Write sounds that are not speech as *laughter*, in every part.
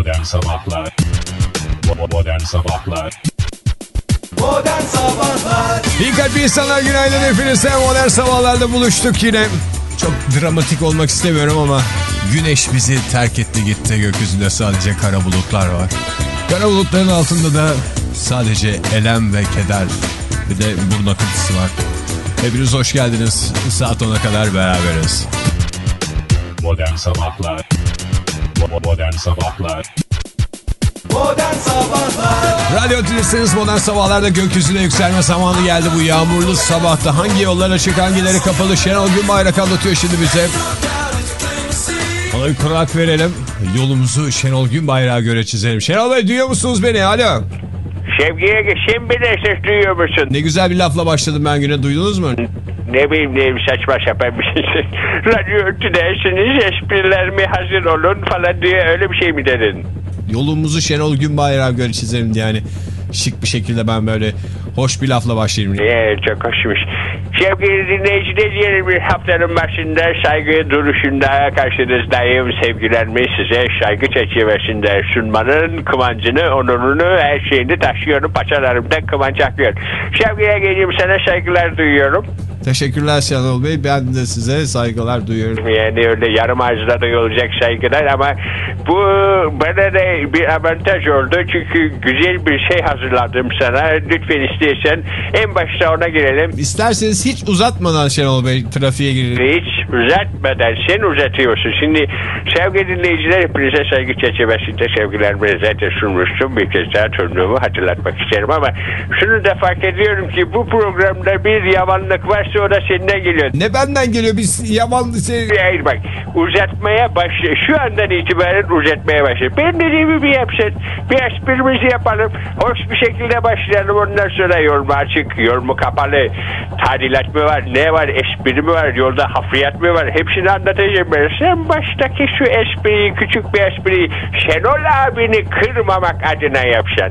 Modern Sabahlar Modern Sabahlar Modern Sabahlar İyi kalp insanlar günaydın hepinize. Modern sabahlarda buluştuk yine. Çok dramatik olmak istemiyorum ama güneş bizi terk etti gitti. Gökyüzünde sadece kara bulutlar var. Kara bulutların altında da sadece elem ve keder bir de burun akıntısı var. Hepiniz hoş geldiniz. Saat 10'a kadar beraberiz. Modern Sabahlar Modern Sabahlar Modern Sabahlar Radyo Tülesi'niz modern sabahlarda gökyüzüne yükselme zamanı geldi bu yağmurlu sabahta. Hangi yollar açık hangileri kapalı Şenol Günbayrak anlatıyor şimdi bize. Ona bir kurak verelim. Yolumuzu Şenol Günbayrak'a göre çizelim. Şenol Bey duyuyor musunuz beni? Alo. Sevgiye şimdi de ses duyuyor musun? Ne güzel bir lafla başladım ben güne duydunuz mu? Ne bileyim ne saçma sapan bir şey. *laughs* Radyo örtüdeysiniz esprilerime hazır olun falan diye öyle bir şey mi dedin? Yolumuzu Şenol Günbayrak'a göre çizelim diye yani şık bir şekilde ben böyle hoş bir lafla başlayayım. Ee, çok hoşmuş. Sevgili dinleyiciler yeni bir haftanın başında saygı duruşunda karşınızdayım. Sevgilerimi size saygı çerçevesinde sunmanın kıvancını, onurunu, her şeyini taşıyorum. Paçalarımda kıvanç akıyor. Sevgiye geleyim sana saygılar duyuyorum. Teşekkürler Şenol Bey. Ben de size saygılar duyuyorum. Yani öyle yarım ağızla duyulacak saygılar ama bu bana da bir avantaj oldu. Çünkü güzel bir şey hazırladım sana. Lütfen istersen en başta ona girelim. İsterseniz hiç uzatmadan Şenol Bey trafiğe girelim. Hiç uzatmadan sen uzatıyorsun. Şimdi sevgili dinleyiciler hepinize saygı çerçevesinde sevgilerimi zaten sunmuştum. Bir kez daha sunduğumu hatırlatmak isterim ama şunu da fark ediyorum ki bu programda bir yavanlık varsa da senden geliyor. Ne benden geliyor biz yaman şey... Hayır bak uzatmaya başla. Şu andan itibaren uzatmaya başla. Ben dediğimi bir yapsın. Bir esprimizi yapalım. Hoş bir şekilde başlayalım. Ondan sonra yol mu açık, yol mu kapalı, tadilat mı var, ne var, espri mi var, yolda hafriyat mı var? Hepsini anlatacağım ben. Sen baştaki şu espriyi, küçük bir espriyi Şenol abini kırmamak adına yapsan.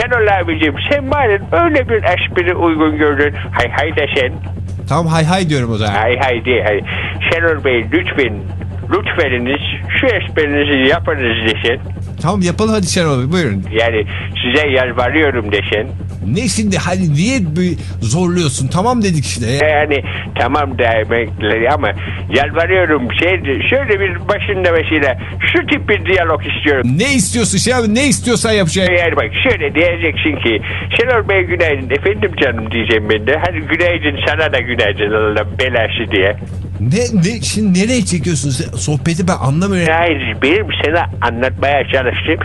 Şenol abicim sen bari öyle bir espri uygun gördün. Hay hay de sen. Tamam hay hay diyorum o zaman. Hay hay de hay. Şenol Bey lütfen lütfeniniz şu esprinizi yapınız desen. Tamam yapalım hadi Şenol Bey buyurun. Yani size yalvarıyorum desen. Ne şimdi hani niye bir zorluyorsun tamam dedik işte. Yani tamam demekleri ama yalvarıyorum şey şöyle bir başında mesela şu tip bir diyalog istiyorum. Ne istiyorsun şey abi ne istiyorsan yapacağım. Yani bak şöyle diyeceksin ki Şenol Bey günaydın efendim canım diyeceğim ben de. Hadi günaydın sana da günaydın Allah belası diye. Ne, ne şimdi nereye çekiyorsun sen? sohbeti ben anlamıyorum. Hayır benim sana anlatmaya çalıştım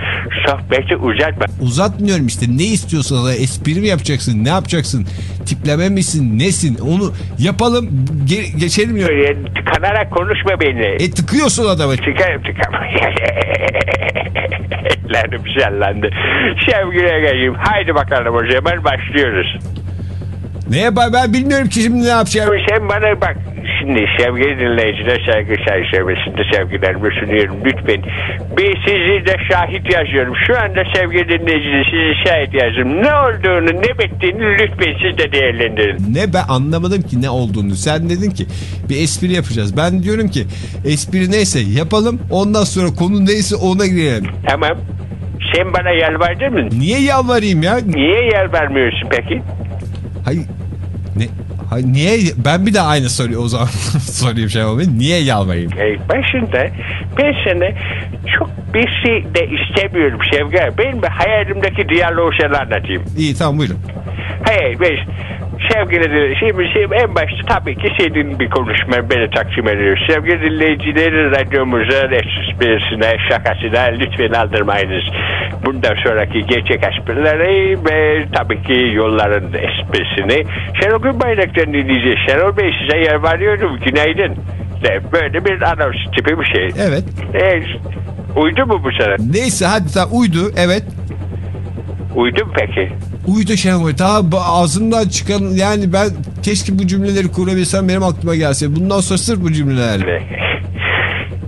sohbeti uzatma. Uzatmıyorum işte ne istiyorsan da espri mi yapacaksın ne yapacaksın tipleme misin nesin onu yapalım ge- geçelim ya. Tıkanarak konuşma beni. E tıkıyorsun adamı. Çıkarım çıkarım. *laughs* Ellerim şellendi. Sevgili geleyim. Haydi bakalım o zaman başlıyoruz. Neye ben, ben bilmiyorum ki şimdi ne yapacağım. Sen bana bak. Şimdi sevgili dinleyiciler saygı çerçevesinde sevgilerimi sunuyorum. Lütfen bir sizi de şahit yazıyorum. Şu anda sevgili dinleyiciler sizi şahit yazıyorum. Ne olduğunu ne bittiğini lütfen siz de değerlendirin. Ne ben anlamadım ki ne olduğunu. Sen dedin ki bir espri yapacağız. Ben diyorum ki espri neyse yapalım ondan sonra konu neyse ona girelim. Tamam. Sen bana yalvardın mı? Niye yalvarayım ya? Niye yalvarmıyorsun peki? Hayır. Ne? Hayır, niye? Ben bir de aynı soruyu o zaman *laughs* sorayım şey olmayı. Niye yalvarayım? Hey, başında ben sana çok bir şey de istemiyorum Sevgi. Ben bir hayalimdeki diyaloğu sana anlatayım. İyi tamam buyurun. Hayır ben sevgili şimdi, şimdi en başta tabii ki senin bir konuşma beni takdim ediyor. Sevgili dinleyicileri radyomuzun esprisine, şakasına lütfen aldırmayınız. Bundan sonraki gerçek esprileri ve tabii ki yolların esprisini Şenol Günbayrak'tan dinleyeceğiz. Şenol Bey size yer veriyorum. Günaydın. De, Böyle bir anons tipi bir şey. Evet. E, uydu mu bu sana? Neyse hadi tamam uydu evet. Uydu mu peki? Uydu Şenol bu- ağzımdan çıkan yani ben keşke bu cümleleri kurabilsem benim aklıma gelse. Bundan sonra sırf bu cümlelerle.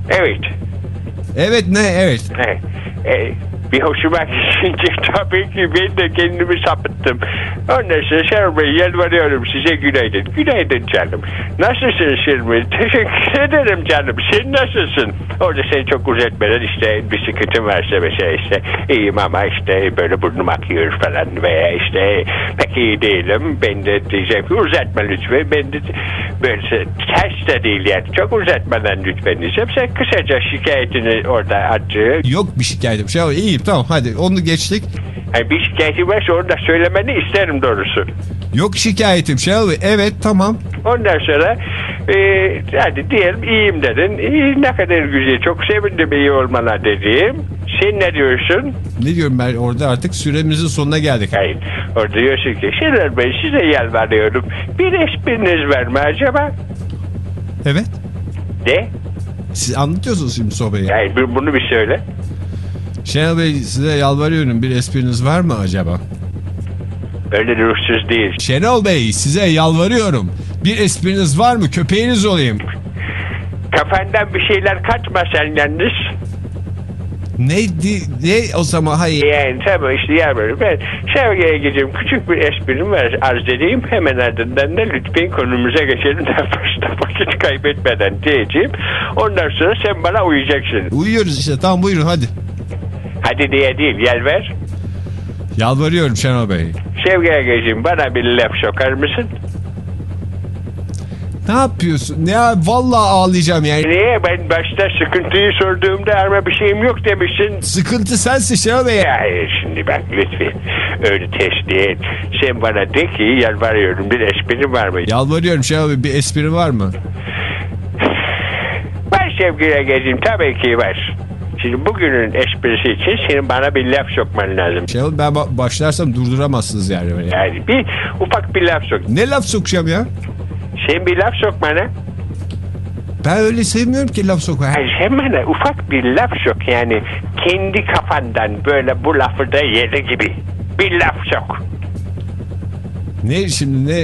Evet. Evet ne evet. Evet. E, Bir hoşuma *laughs* gidince tabii ki ben de kendimi sapıttım. Ondan sonra Şenol Bey yalvarıyorum size günaydın. Günaydın canım. Nasılsın Şenol Bey? Teşekkür ederim canım. Sen nasılsın? Orada seni çok uzatmadan işte bir sıkıntım varsa mesela işte iyiyim ama işte böyle burnum akıyor falan veya işte pek iyi değilim. Ben de diyeceğim ki uzatma lütfen. Ben de böyle ters de değil yani. Çok uzatmadan lütfen diyeceğim. Sen kısaca şikayetini orada acı. Yok bir şikayetim. Şey, tamam hadi onu geçtik. Yani bir şikayetin varsa onu da söylemeni isterim doğrusu. Yok şikayetim Şenol Bey. Evet tamam. Ondan sonra e, hadi diyelim iyiyim dedin. İyi, ne kadar güzel. Çok sevindim iyi olmana dediğim. Sen ne diyorsun? Ne diyorum ben orada artık süremizin sonuna geldik. Hayır. Orada diyorsun ki Şener Bey size yalvarıyorum. Bir espriniz var mı acaba? Evet. De. Siz anlatıyorsunuz şimdi sohbeyi. Bir- bunu bir söyle. Şenol Bey size yalvarıyorum bir espriniz var mı acaba? Öyle ruhsuz değil. Şenol Bey size yalvarıyorum. Bir espriniz var mı? Köpeğiniz olayım. Kafandan bir şeyler kaçma sen yalnız. Ne, di- ne o zaman hayır. Yani tabii işte yalvarıyorum. Ben Şevge'ye gideceğim. Küçük bir esprim var arz edeyim. Hemen ardından da lütfen konumuza geçelim. *laughs* Fazla vakit kaybetmeden diyeceğim. Ondan sonra sen bana uyacaksın. Uyuyoruz işte tamam buyurun hadi. Hadi diye değil yalvar. Yalvarıyorum Şenol Bey. Şevge'ye geleceğim. Bana bir laf sokar mısın? Ne yapıyorsun? Ya vallahi ağlayacağım yani. Niye? Ben başta sıkıntıyı sorduğumda arma bir şeyim yok demişsin. Sıkıntı sensin Şenol Bey. Ya hayır, şimdi bak lütfen öyle test değil. Sen bana de ki yalvarıyorum bir espri var mı? Yalvarıyorum Şenol Bey bir espri var mı? Var sevgili gezim tabii ki var. Şimdi bugünün esprisi için senin bana bir laf sokman lazım. Şenol ben ba- başlarsam durduramazsınız yani. Yani bir ufak bir laf sok. Ne laf sokacağım ya? Sen bir laf sok bana. Ben öyle sevmiyorum ki laf. Hayır, sen bana ufak bir laf sok. Yani kendi kafandan böyle bu lafı da yeri gibi. Bir laf sok. Ne şimdi ne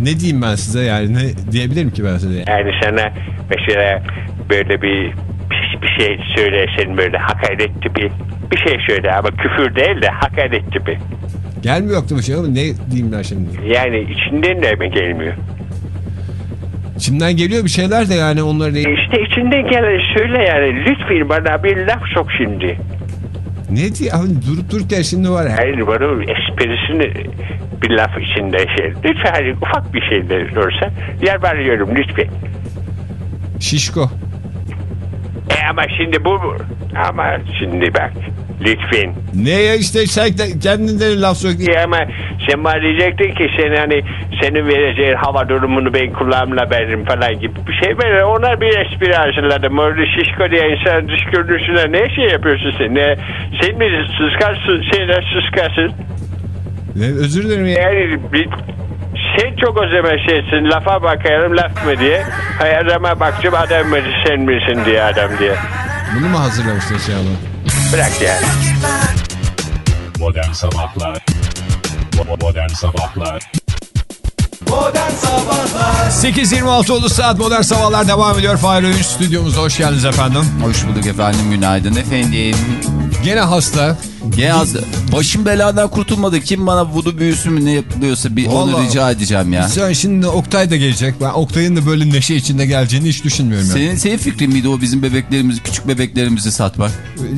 ne diyeyim ben size yani ne diyebilirim ki ben size? Yani sana mesela böyle bir bir şey söylesen böyle hakaret tipi bir şey söyle ama küfür değil de hakaret tipi. Gelmiyor aklıma şey ama ne diyeyim ben şimdi? Yani içinden de mi gelmiyor? İçimden geliyor bir şeyler de yani onları değil. İşte içinden gelen söyle yani lütfen bana bir laf sok şimdi. Ne diye abi durup dururken şimdi var ya. Hayır bana esprisini bir laf içinde şey. Lütfen hani ufak bir şey de olsa yalvarıyorum lütfen. Şişko. Ama şimdi bu ama şimdi bak lütfen. Ne ya işte sen de kendinden laf sok. E ama sen bana diyecektin ki sen hani senin vereceğin hava durumunu ben kulağımla veririm falan gibi bir şey böyle ona bir espri hazırladım. Orada şişko diye insan dış görünüşüne ne şey yapıyorsun sen? Ne, sen mi sıskarsın, sen de sıskarsın? Ne, özür dilerim ya. Yani bir, sen çok zaman şeysin lafa bakarım laf mı diye. Hay adama bakacağım adam mı sen misin diye adam diye. Bunu mu hazırlamıştın şey ama? Bırak yani. Modern Sabahlar Modern Sabahlar Modern Sabahlar 8.26 oldu saat modern sabahlar devam ediyor. Fahir Öğünç stüdyomuza hoş geldiniz efendim. Hoş bulduk efendim günaydın efendim. Gene hasta. Gene az başım beladan kurtulmadı. Kim bana vudu büyüsü mü ne yapılıyorsa bir onu Vallahi. rica edeceğim ya. Sen şimdi Oktay da gelecek. Ben Oktay'ın da böyle neşe içinde geleceğini hiç düşünmüyorum. Yani. Senin, senin fikrin miydi o bizim bebeklerimizi, küçük bebeklerimizi satmak?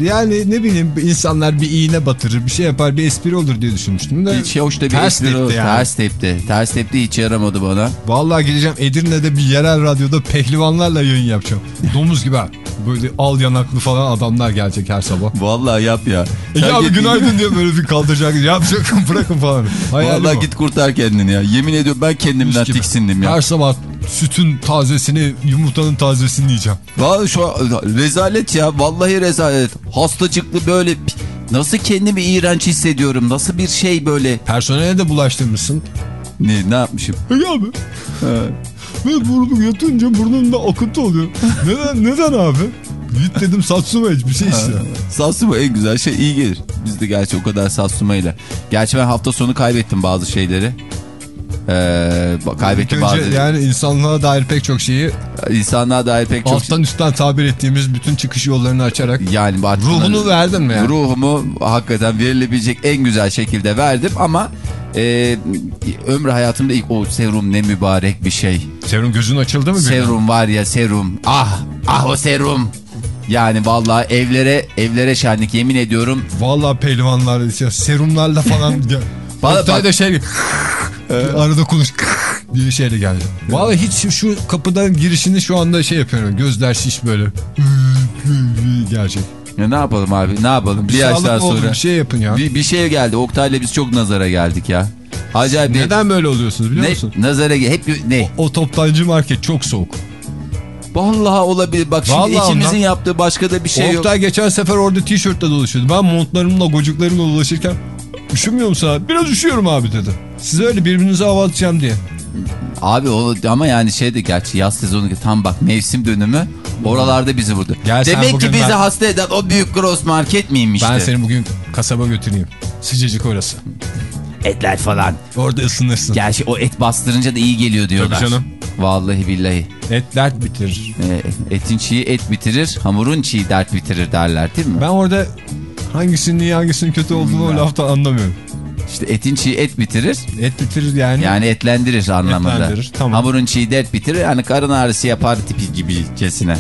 yani ne bileyim insanlar bir iğne batırır bir şey yapar bir espri olur diye düşünmüştüm de. Hiç hoş da bir ters espri o. tepti yani. Ters tepti. Ters tepti hiç yaramadı bana. Vallahi gideceğim Edirne'de bir yerel radyoda pehlivanlarla yayın yapacağım. Domuz gibi ha. Böyle al yanaklı falan adamlar gelecek her sabah. Vallahi yap ya. Ege abi günaydın diye *laughs* böyle bir kaldıracak. Yapacak *laughs* bırakın falan. Hayalim Vallahi o. git kurtar kendini ya. Yemin ediyorum ben kendimden tiksindim ya. Her sabah sütün tazesini, yumurtanın tazesini yiyeceğim. Vallahi şu an- rezalet ya. Vallahi rezalet. Hastacıklı böyle nasıl kendimi iğrenç hissediyorum. Nasıl bir şey böyle. Personele de bulaştırmışsın. Ne ne yapmışım? Ege abi. Ben burnum yatınca burnumda akıntı oluyor. Neden, neden abi? Git dedim Satsuma iç bir şey işte. Satsuma en güzel şey iyi gelir. Biz de gerçi o kadar Satsuma ile. Gerçi ben hafta sonu kaybettim bazı şeyleri. Ee, kaybetti bazı yani insanlığa dair pek çok şeyi insanlığa dair pek çok alttan üstten tabir ettiğimiz bütün çıkış yollarını açarak yani ruhunu verdin mi yani? Ruhumu hakikaten verilebilecek en güzel şekilde verdim ama e, ömrü hayatımda ilk o serum ne mübarek bir şey. Serum gözün açıldı mı? Serum var ya serum. Ah ah o serum. Yani vallahi evlere evlere şenlik yemin ediyorum. Vallahi pehlivanlar serumlarla falan. *laughs* Bana Oktay da şey *laughs* arada konuş *laughs* diye şeyle geldi. Vallahi hiç şu kapıdan girişini şu anda şey yapıyorum. Gözler şiş böyle. Gerçek. Ya ne yapalım abi ne yapalım bir, Bir yaştan sonra. bir şey yapın ya. Bir, bir şey geldi Oktay'la biz çok nazara geldik ya. Acayip Neden böyle oluyorsunuz biliyor ne, musun? nazara hep ne? O toptancı market çok soğuk. Vallahi olabilir. Bak şimdi Vallahi ikimizin ondan- yaptığı başka da bir şey yok. Oktay geçen sefer orada tişörtle dolaşıyordu. Ben montlarımla gocuklarımla dolaşırken üşümüyor musun abi? Biraz üşüyorum abi dedi. Siz öyle birbirinize hava atacağım diye. Abi o ama yani şeydi gerçi yaz sezonu tam bak mevsim dönümü oralarda bizi vurdu. Gel Demek ki bizi ben- hasta eden o büyük gross market miymiş? Ben seni bugün kasaba götüreyim. Sıcacık orası. Etler falan. Orada ısınırsın. Gerçi o et bastırınca da iyi geliyor diyorlar. Tabii canım. Vallahi billahi. Et dert bitirir. Ee, etin çiği et bitirir, hamurun çiği dert bitirir derler değil mi? Ben orada hangisinin iyi hangisinin kötü olduğunu o laftan anlamıyorum. İşte etin çiği et bitirir, Et bitirir yani. yani etlendirir anlamında. Etlendirir, tamam. Hamurun çiği dert bitirir, yani karın ağrısı yapar tipi gibicesine.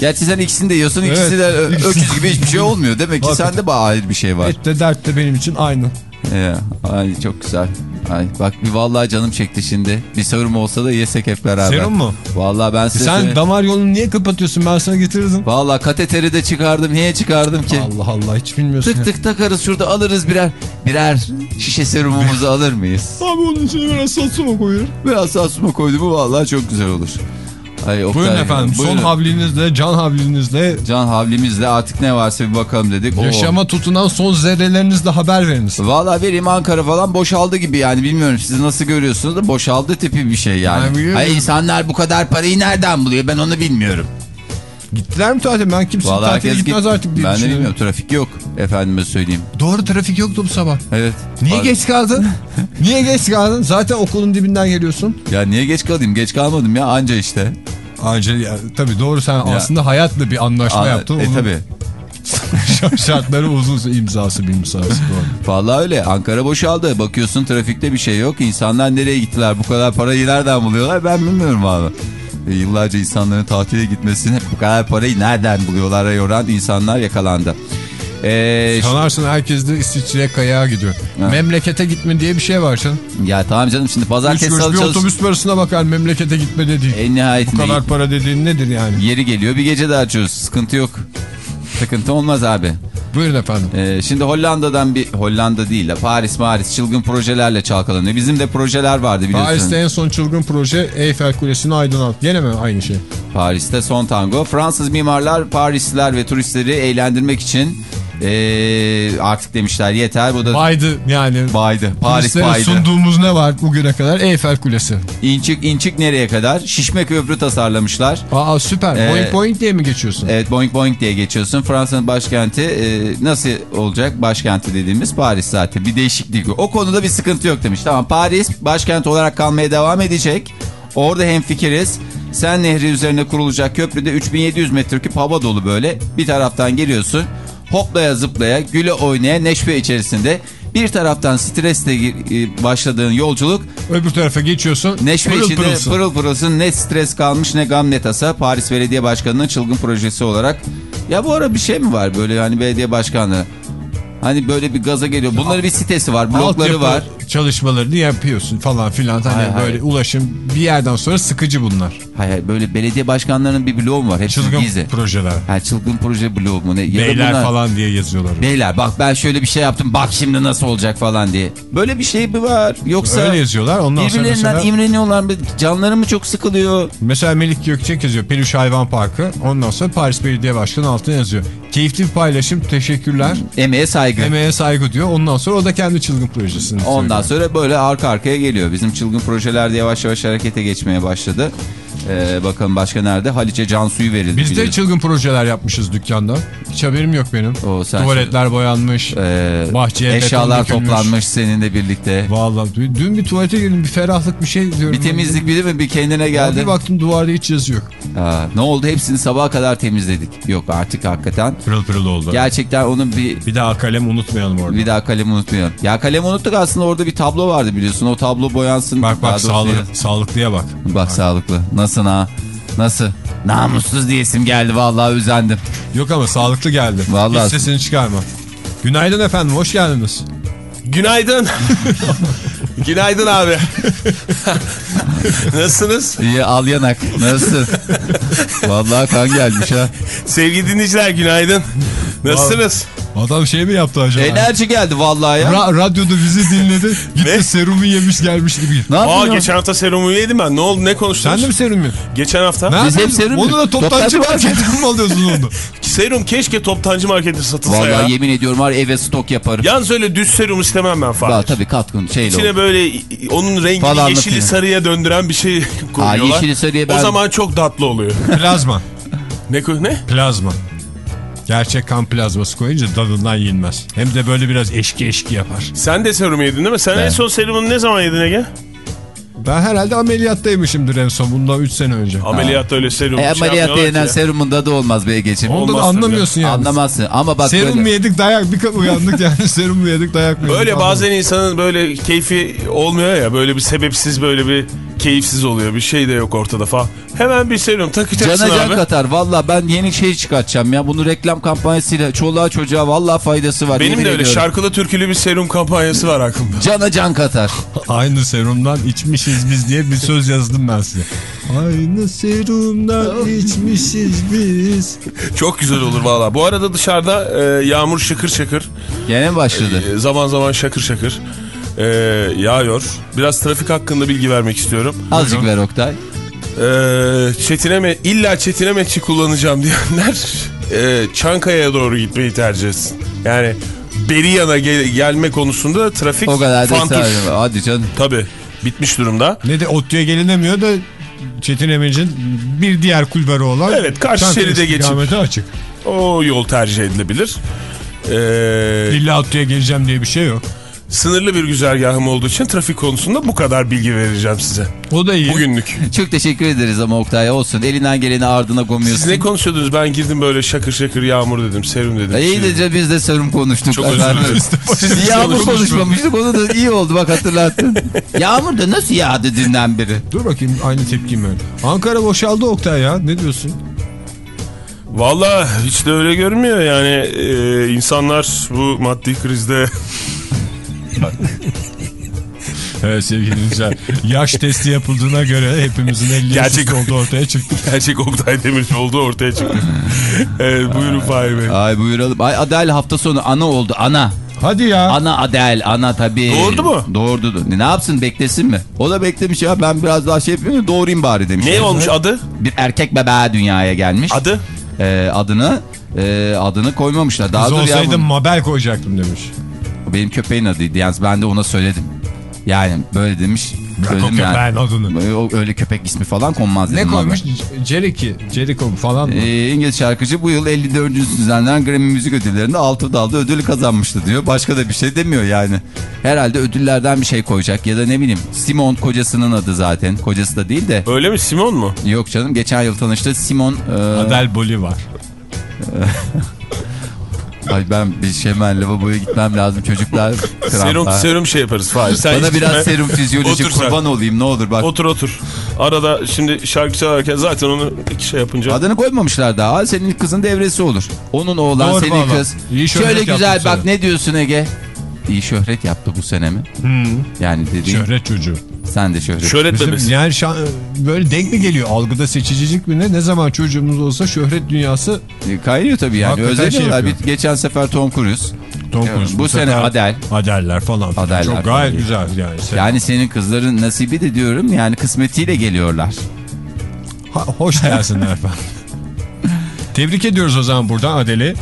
Gerçi sen ikisini de yiyorsun, ikisi Evet, de ikisi- öküz gibi hiçbir şey olmuyor. Demek ki Hakikaten. sende bağır bir şey var. Et de dert de benim için aynı. Ya, ay çok güzel. Ay, bak bir vallahi canım çekti şimdi. Bir serum olsa da yesek hep beraber. Serum mu? Vallahi ben size Sen söyleyeyim. damar yolunu niye kapatıyorsun? Ben sana getirirdim. Vallahi kateteri de çıkardım. Niye çıkardım ki? Allah Allah hiç bilmiyorsun. Tık tık takarız şurada alırız birer birer şişe serumumuzu alır mıyız? Abi onun içine biraz satsuma koyuyorum. Biraz saçma koydu mu vallahi çok güzel olur. Ay, Oktay, Buyurun efendim. buyurun. Son havlinizle, can havlinizle, Can havlimizle artık ne varsa bir bakalım dedik. Oo. yaşama tutunan son zerrelerinizle haber veriniz. Valla vereyim Ankara falan boşaldı gibi yani bilmiyorum siz nasıl görüyorsunuz da boşaldı tipi bir şey yani. biliyorum. Ay insanlar bu kadar parayı nereden buluyor ben onu bilmiyorum. Gittiler mi tatile? Ben kimse Vallahi tatile gitmez git- artık diye Ben de bilmiyorum trafik yok efendime söyleyeyim. Doğru trafik yoktu bu sabah. Evet. Niye Var- geç kaldın? *laughs* Niye geç kaldın? Zaten okulun dibinden geliyorsun. Ya niye geç kalayım geç kalmadım ya anca işte. Anca ya, tabii doğru sen aslında hayatla bir anlaşma Aa, yaptın. E Onun tabi. *laughs* şartları uzun imzası bir imzası. Vallahi öyle Ankara boşaldı bakıyorsun trafikte bir şey yok insanlar nereye gittiler bu kadar parayı nereden buluyorlar ben bilmiyorum abi. E, yıllarca insanların tatile gitmesini bu kadar parayı nereden buluyorlar yoran insanlar yakalandı. Ee, Sanarsın herkes de İsviçre'ye kayağa gidiyor. Ha. Memlekete gitme diye bir şey var canım. ya tamam canım şimdi pazartesi salı bir çalış. otobüs parasına bakar memlekete gitme dediğin. En Bu nihayetinde kadar para dediğin nedir yani? yeri geliyor bir gece de açıyoruz sıkıntı yok. Sıkıntı olmaz abi. Buyurun efendim. Ee, şimdi Hollanda'dan bir Hollanda değil de Paris Maris çılgın projelerle çalkalanıyor. Bizim de projeler vardı biliyorsun. Paris'te en son çılgın proje Eyfel Kulesi'ni aydınlat. Gene mi aynı şey? Paris'te son tango. Fransız mimarlar Parisliler ve turistleri eğlendirmek için ee, artık demişler yeter. Bu da Baydı yani. baydı. Paris baydı. sunduğumuz ne var bugüne kadar? Eyfel Kulesi. İnçik inçik nereye kadar? Şişme köprü tasarlamışlar. Aa süper. Ee, Boing boing diye mi geçiyorsun? Evet Boeing Boeing diye geçiyorsun. Fransa'nın başkenti e, nasıl olacak? Başkenti dediğimiz Paris zaten. Bir değişiklik yok. O konuda bir sıkıntı yok demiş. Tamam Paris başkent olarak kalmaya devam edecek. Orada hemfikiriz. Sen Nehri üzerine kurulacak köprüde 3700 metreküp hava dolu böyle. Bir taraftan geliyorsun. Hoplaya zıplaya, güle oynaya, neşve içerisinde. Bir taraftan stresle e, başladığın yolculuk Öbür tarafa geçiyorsun. Neşve pırıl içinde pırılsın. pırıl pırılsın ne stres kalmış ne gam ne tasa Paris Belediye Başkanı'nın çılgın projesi olarak. Ya bu ara bir şey mi var böyle hani belediye başkanlığı? Hani böyle bir gaza geliyor. Bunların bir sitesi var, blokları var. Çalışmalarını yapıyorsun falan filan. Hani Hayır, hayır. böyle ulaşım bir yerden sonra sıkıcı bunlar. Hayır hayır, böyle belediye başkanlarının bir bloğu var? Hepsi Çılgın gizli. projeler. Ha, çılgın proje bloğu mu ne? Ya Beyler bunlar- falan diye yazıyorlar. Beyler bak ben şöyle bir şey yaptım bak şimdi nasıl olacak falan diye. Böyle bir şey mi var? Yoksa Öyle yazıyorlar. Ondan sonra birbirlerinden mesela, imreniyorlar mı? Canları mı çok sıkılıyor? mesela Melik Gökçek yazıyor. Peluş Hayvan Parkı. Ondan sonra Paris Belediye Başkanı altına yazıyor. Keyifli bir paylaşım. Teşekkürler. Emeğe saygı. Emeğe saygı diyor. Ondan sonra o da kendi çılgın projesini Ondan söylüyor. sonra böyle arka arkaya geliyor. Bizim çılgın projeler de yavaş yavaş harekete geçmeye başladı. Ee, bakalım başka nerede? Haliç'e can suyu verildi. Biz de biliyorsun. çılgın projeler yapmışız dükkanda. Hiç haberim yok benim. O, sen Tuvaletler boyanmış. Ee, bahçeye eşyalar toplanmış seninle birlikte. Vallahi dün bir tuvalete girdim bir ferahlık bir şey diyorum. Bir temizlik bir mi? Bir kendine geldi. Bir baktım duvarda hiç yazı yok. Aa, ne oldu? Hepsini sabaha kadar temizledik. Yok artık hakikaten. Pırıl pırıl oldu. Gerçekten onun bir Bir daha kalem unutmayalım orada. bir daha kalemi unutmayalım. Ya kalemi unuttuk aslında orada bir tablo vardı biliyorsun. O tablo boyansın. Bak bak sağlık, sağlıklıya bak. Bak sağlıklı. Nasıl ha? Nasıl? Namussuz diyesim geldi vallahi özendim. Yok ama sağlıklı geldi. Vallahi. Hiç sesini çıkarma. Günaydın efendim hoş geldiniz. Günaydın. *laughs* Günaydın abi. *laughs* Nasılsınız? İyi al yanak. Nasıl? *laughs* vallahi kan gelmiş ha. Sevgili dinleyiciler günaydın. Nasılsınız? Adam şey mi yaptı acaba? Enerji geldi vallahi ya. Ra- radyoda bizi dinledi. Gitti serumu yemiş gelmiş gibi. ne Aa geçen hafta serumu yedim ben. Ne oldu ne konuştunuz? Sen de mi serum yiyorsun? Geçen hafta. Ne Biz hep serum Onu da toptancı marketten mi alıyorsun onu? *laughs* Serum keşke toptancı markette satılsa Vallahi ya. yemin ediyorum var eve stok yaparım. Yalnız öyle düz serum istemem ben Fahir. tabii katkın şeyle İçine olur. böyle onun rengini Falan yeşili anlatıyor. sarıya döndüren bir şey *laughs* koyuyorlar. yeşili sarıya ben- O zaman çok tatlı oluyor. Plazma. ne koy- ne? Plazma. Gerçek kan plazması koyunca tadından yenmez. Hem de böyle biraz eşki eşki yapar. Sen de serum yedin değil mi? Sen Ben- en son serumunu ne zaman yedin Ege? Ben herhalde ameliyattaymışımdır en son bundan 3 sene önce. Ameliyatta öyle serum. E, şey ameliyat yapmıyorlar denen ki. serumun tadı olmaz be geçim. Onda da anlamıyorsun yani. Anlamazsın ama bak Serum böyle. mu yedik dayak bir uyandık yani *laughs* serum mu yedik dayak mı yedik? Öyle anlamadım. bazen insanın böyle keyfi olmuyor ya böyle bir sebepsiz böyle bir keyifsiz oluyor bir şey de yok ortada falan. Hemen bir serum takacaksın Cana can abi. katar. Valla ben yeni şey çıkartacağım ya. Bunu reklam kampanyasıyla çoluğa çocuğa valla faydası var. Benim yemin de öyle ediyorum. şarkılı türkülü bir serum kampanyası var aklımda. Cana can katar. *laughs* Aynı serumdan içmişiz biz diye bir söz yazdım ben size. Aynı serumdan *laughs* içmişiz biz. Çok güzel olur valla. Bu arada dışarıda e, yağmur şıkır şıkır. Gene başladı? e, zaman zaman şakır şakır e, yağıyor. Biraz trafik hakkında bilgi vermek istiyorum. Azıcık ver Oktay. E, çetineme, illa çetinemetçi kullanacağım diyenler e, Çankaya'ya doğru gitmeyi tercih etsin. Yani Beriyan'a gel- gelme konusunda trafik O kadar da fantuş. Hadi canım. Tabii bitmiş durumda. Ne de ODTÜ'ye gelinemiyor da Çetin Emir'in bir diğer kulvarı olan Evet, karşı şeride geçip- açık. O yol tercih edilebilir. Ee, İlla ODTÜ'ye geleceğim diye bir şey yok. Sınırlı bir güzergahım olduğu için trafik konusunda bu kadar bilgi vereceğim size. O da iyi. Bugünlük. Çok teşekkür ederiz ama Oktay olsun. Elinden geleni ardına gomuyorsun. Siz ne konuşuyordunuz? Ben girdim böyle şakır şakır yağmur dedim, serum dedim. İyi Şey- de biz de serum konuştuk. Çok özür efendim. dilerim. Siz Yağmur konuşmamıştık onu da iyi oldu bak hatırlattın. *laughs* Yağmur da nasıl yağdı dünden beri? Dur bakayım aynı tepkim öyle. Ankara boşaldı Oktay ya ne diyorsun? Valla hiç de öyle görünmüyor yani e, insanlar bu maddi krizde *laughs* Evet sevgili dinleyiciler. Yaş testi yapıldığına göre hepimizin 50 yaş Gerçek- olduğu ortaya çıktı. *laughs* gerçek Oktay Demirci olduğu ortaya çıktı. evet buyurun Fahir Bey. Ay buyuralım. Ay Adel hafta sonu ana oldu ana. Hadi ya. Ana Adel ana tabii. Doğurdu mu? Doğurdu. Ne yapsın beklesin mi? O da beklemiş ya ben biraz daha şey yapayım doğurayım bari demiş. Ne olmuş adı? Bir erkek bebeği dünyaya gelmiş. Adı? Ee, adını e, adını koymamışlar. Daha Kız olsaydım Mabel koyacaktım demiş. Benim köpeğin adıydı. Yalnız ben de ona söyledim. Yani böyle demiş. Bırak o yani. adını. O- Öyle köpek ismi falan konmaz dedim. Ne koymuş? Jericho, Jericho falan mı? Ee, İngiliz şarkıcı bu yıl 54. düzenlenen Grammy Müzik Ödülleri'nde altı dalda ödülü kazanmıştı diyor. Başka da bir şey demiyor yani. Herhalde ödüllerden bir şey koyacak ya da ne bileyim. Simon kocasının adı zaten. Kocası da değil de. Öyle mi Simon mu? Yok canım geçen yıl tanıştı. Simon. e, Adel Bolivar. *laughs* Ay ben bir şey hemen lavaboya gitmem lazım çocuklar. Serum, kramplar. serum şey yaparız Fahir. Sen Bana biraz gitme. serum fizyoloji Otur sen. kurban olayım ne olur bak. Otur otur. Arada şimdi şarkı çalarken zaten onu iki şey yapınca. Adını koymamışlar daha. Senin kızın devresi olur. Onun oğlan Doğru senin kız. İyi Şöyle güzel bak sene. ne diyorsun Ege? İyi şöhret yaptı bu sene mi? Yani dediğin Şöhret çocuğu. Sen de şöhret. Şöhret Bizim yani şan- böyle denk mi geliyor? Algıda seçicilik mi ne? Ne zaman çocuğumuz olsa şöhret dünyası E, Kaynıyor tabii yani. Hakikaten şey bir, geçen sefer Tom Cruise. Tom Cruise. bu sene sefer Adele. Adele'ler falan. filan. Adele'ler Çok falan gayet değil. güzel yani. Sen- Yani senin kızların nasibi de diyorum yani kısmetiyle geliyorlar. Ha- hoş gelsinler efendim. *laughs* Tebrik ediyoruz o zaman buradan Adele'i.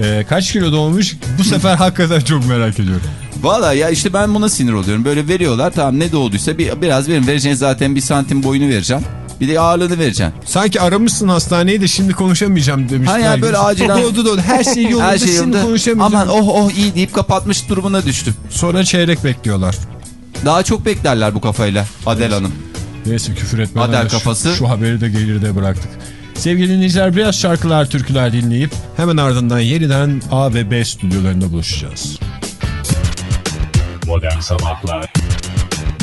Ee, kaç kilo doğmuş? Bu sefer hakikaten çok merak ediyorum. Valla ya işte ben buna sinir oluyorum. Böyle veriyorlar tamam ne doğduysa bir, biraz verin. Vereceğin zaten bir santim boyunu vereceğim. Bir de ağırlığını vereceksin. Sanki aramışsın hastaneyi de şimdi konuşamayacağım demişler. Ha ya böyle acilen- Oldu da her şey *laughs* yolunda Her şey şimdi yolunda. konuşamayacağım. Aman oh oh iyi deyip kapatmış durumuna düştüm. Sonra çeyrek bekliyorlar. Daha çok beklerler bu kafayla Adel Hanım. Neyse küfür etmeden Adel şu- kafası. Şu, haberi de gelir de bıraktık. Sevgili dinleyiciler biraz şarkılar, türküler dinleyip hemen ardından yeniden A ve B stüdyolarında buluşacağız. Modern Sabahlar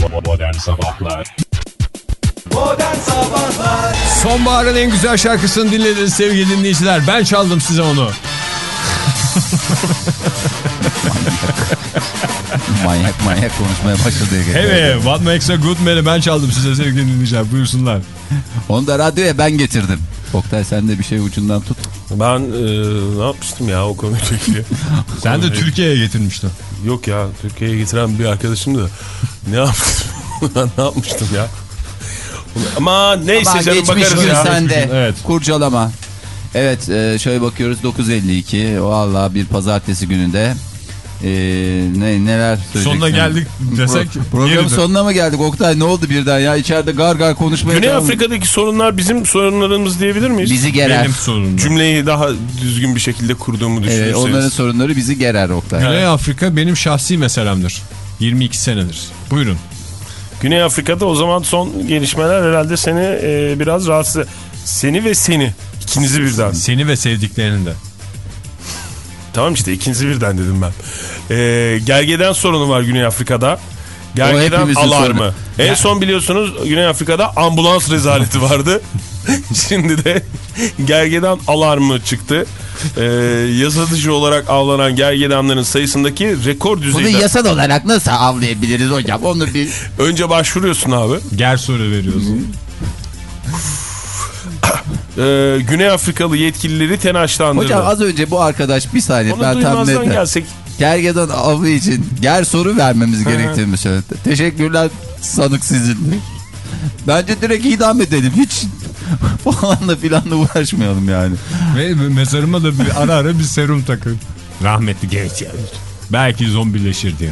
Bo- Modern Sabahlar Sonbaharın en güzel şarkısını dinlediniz sevgili dinleyiciler. Ben çaldım size onu. *laughs* manyak manyak konuşmaya başladı. Evet, What Makes a Good Man'i ben çaldım size sevgili dinleyiciler. Buyursunlar. Onu da radyoya ben getirdim. Oktay sen de bir şey ucundan tut. Ben e, ne yapmıştım ya o konuyla *laughs* ilgili? Sen de Türkiye'ye getirmiştin. Yok ya Türkiye'ye getiren bir arkadaşım da ne yaptım? *laughs* ben ne yapmıştım ya? Ama neyse Ama canım geçmiş bakarız gün ya. sende. evet. Kurcalama. Evet e, şöyle bakıyoruz 9.52 valla bir pazartesi gününde e, ne neler söyleyeceksin? Sonuna geldik desek. Programın yeridir. sonuna mı geldik Oktay ne oldu birden ya içeride gar gar konuşmaya Güney devam- Afrika'daki sorunlar bizim sorunlarımız diyebilir miyiz? bizi gerer. Benim sorunum. Cümleyi daha düzgün bir şekilde kurduğumu Evet, düşünürseniz. onların sorunları bizi gerer Oktay. Güney Afrika benim şahsi meselemdir. 22 senedir. Buyurun. Güney Afrika'da o zaman son gelişmeler herhalde seni e, biraz rahatsız... Seni ve seni. ikinizi birden. Seni ve sevdiklerini de. Tamam işte ikinizi birden dedim ben. E, gergeden sorunu var Güney Afrika'da. Gergeden alarmı. sorunu. En son biliyorsunuz Güney Afrika'da ambulans rezaleti vardı. *laughs* Şimdi de gergedan alarmı çıktı. E, yasa dışı olarak avlanan gergedanların sayısındaki rekor Bunu düzeyde. yasal olarak nasıl avlayabiliriz hocam onu bir... *laughs* Önce başvuruyorsun abi. Ger soru veriyorsun. E, Güney Afrikalı yetkilileri tenaşlandırdı. Hocam az önce bu arkadaş bir saniye Onu ben duymazdan ettim. gelsek Gergedan avı için ger soru vermemiz gerektiğini söyledi. Teşekkürler sanık sizindir. Bence direkt idam edelim. Hiç *laughs* falanla filanla uğraşmayalım yani. Ve mezarıma da bir ara ara bir serum takın. Rahmetli genç yani. Belki zombileşir diye.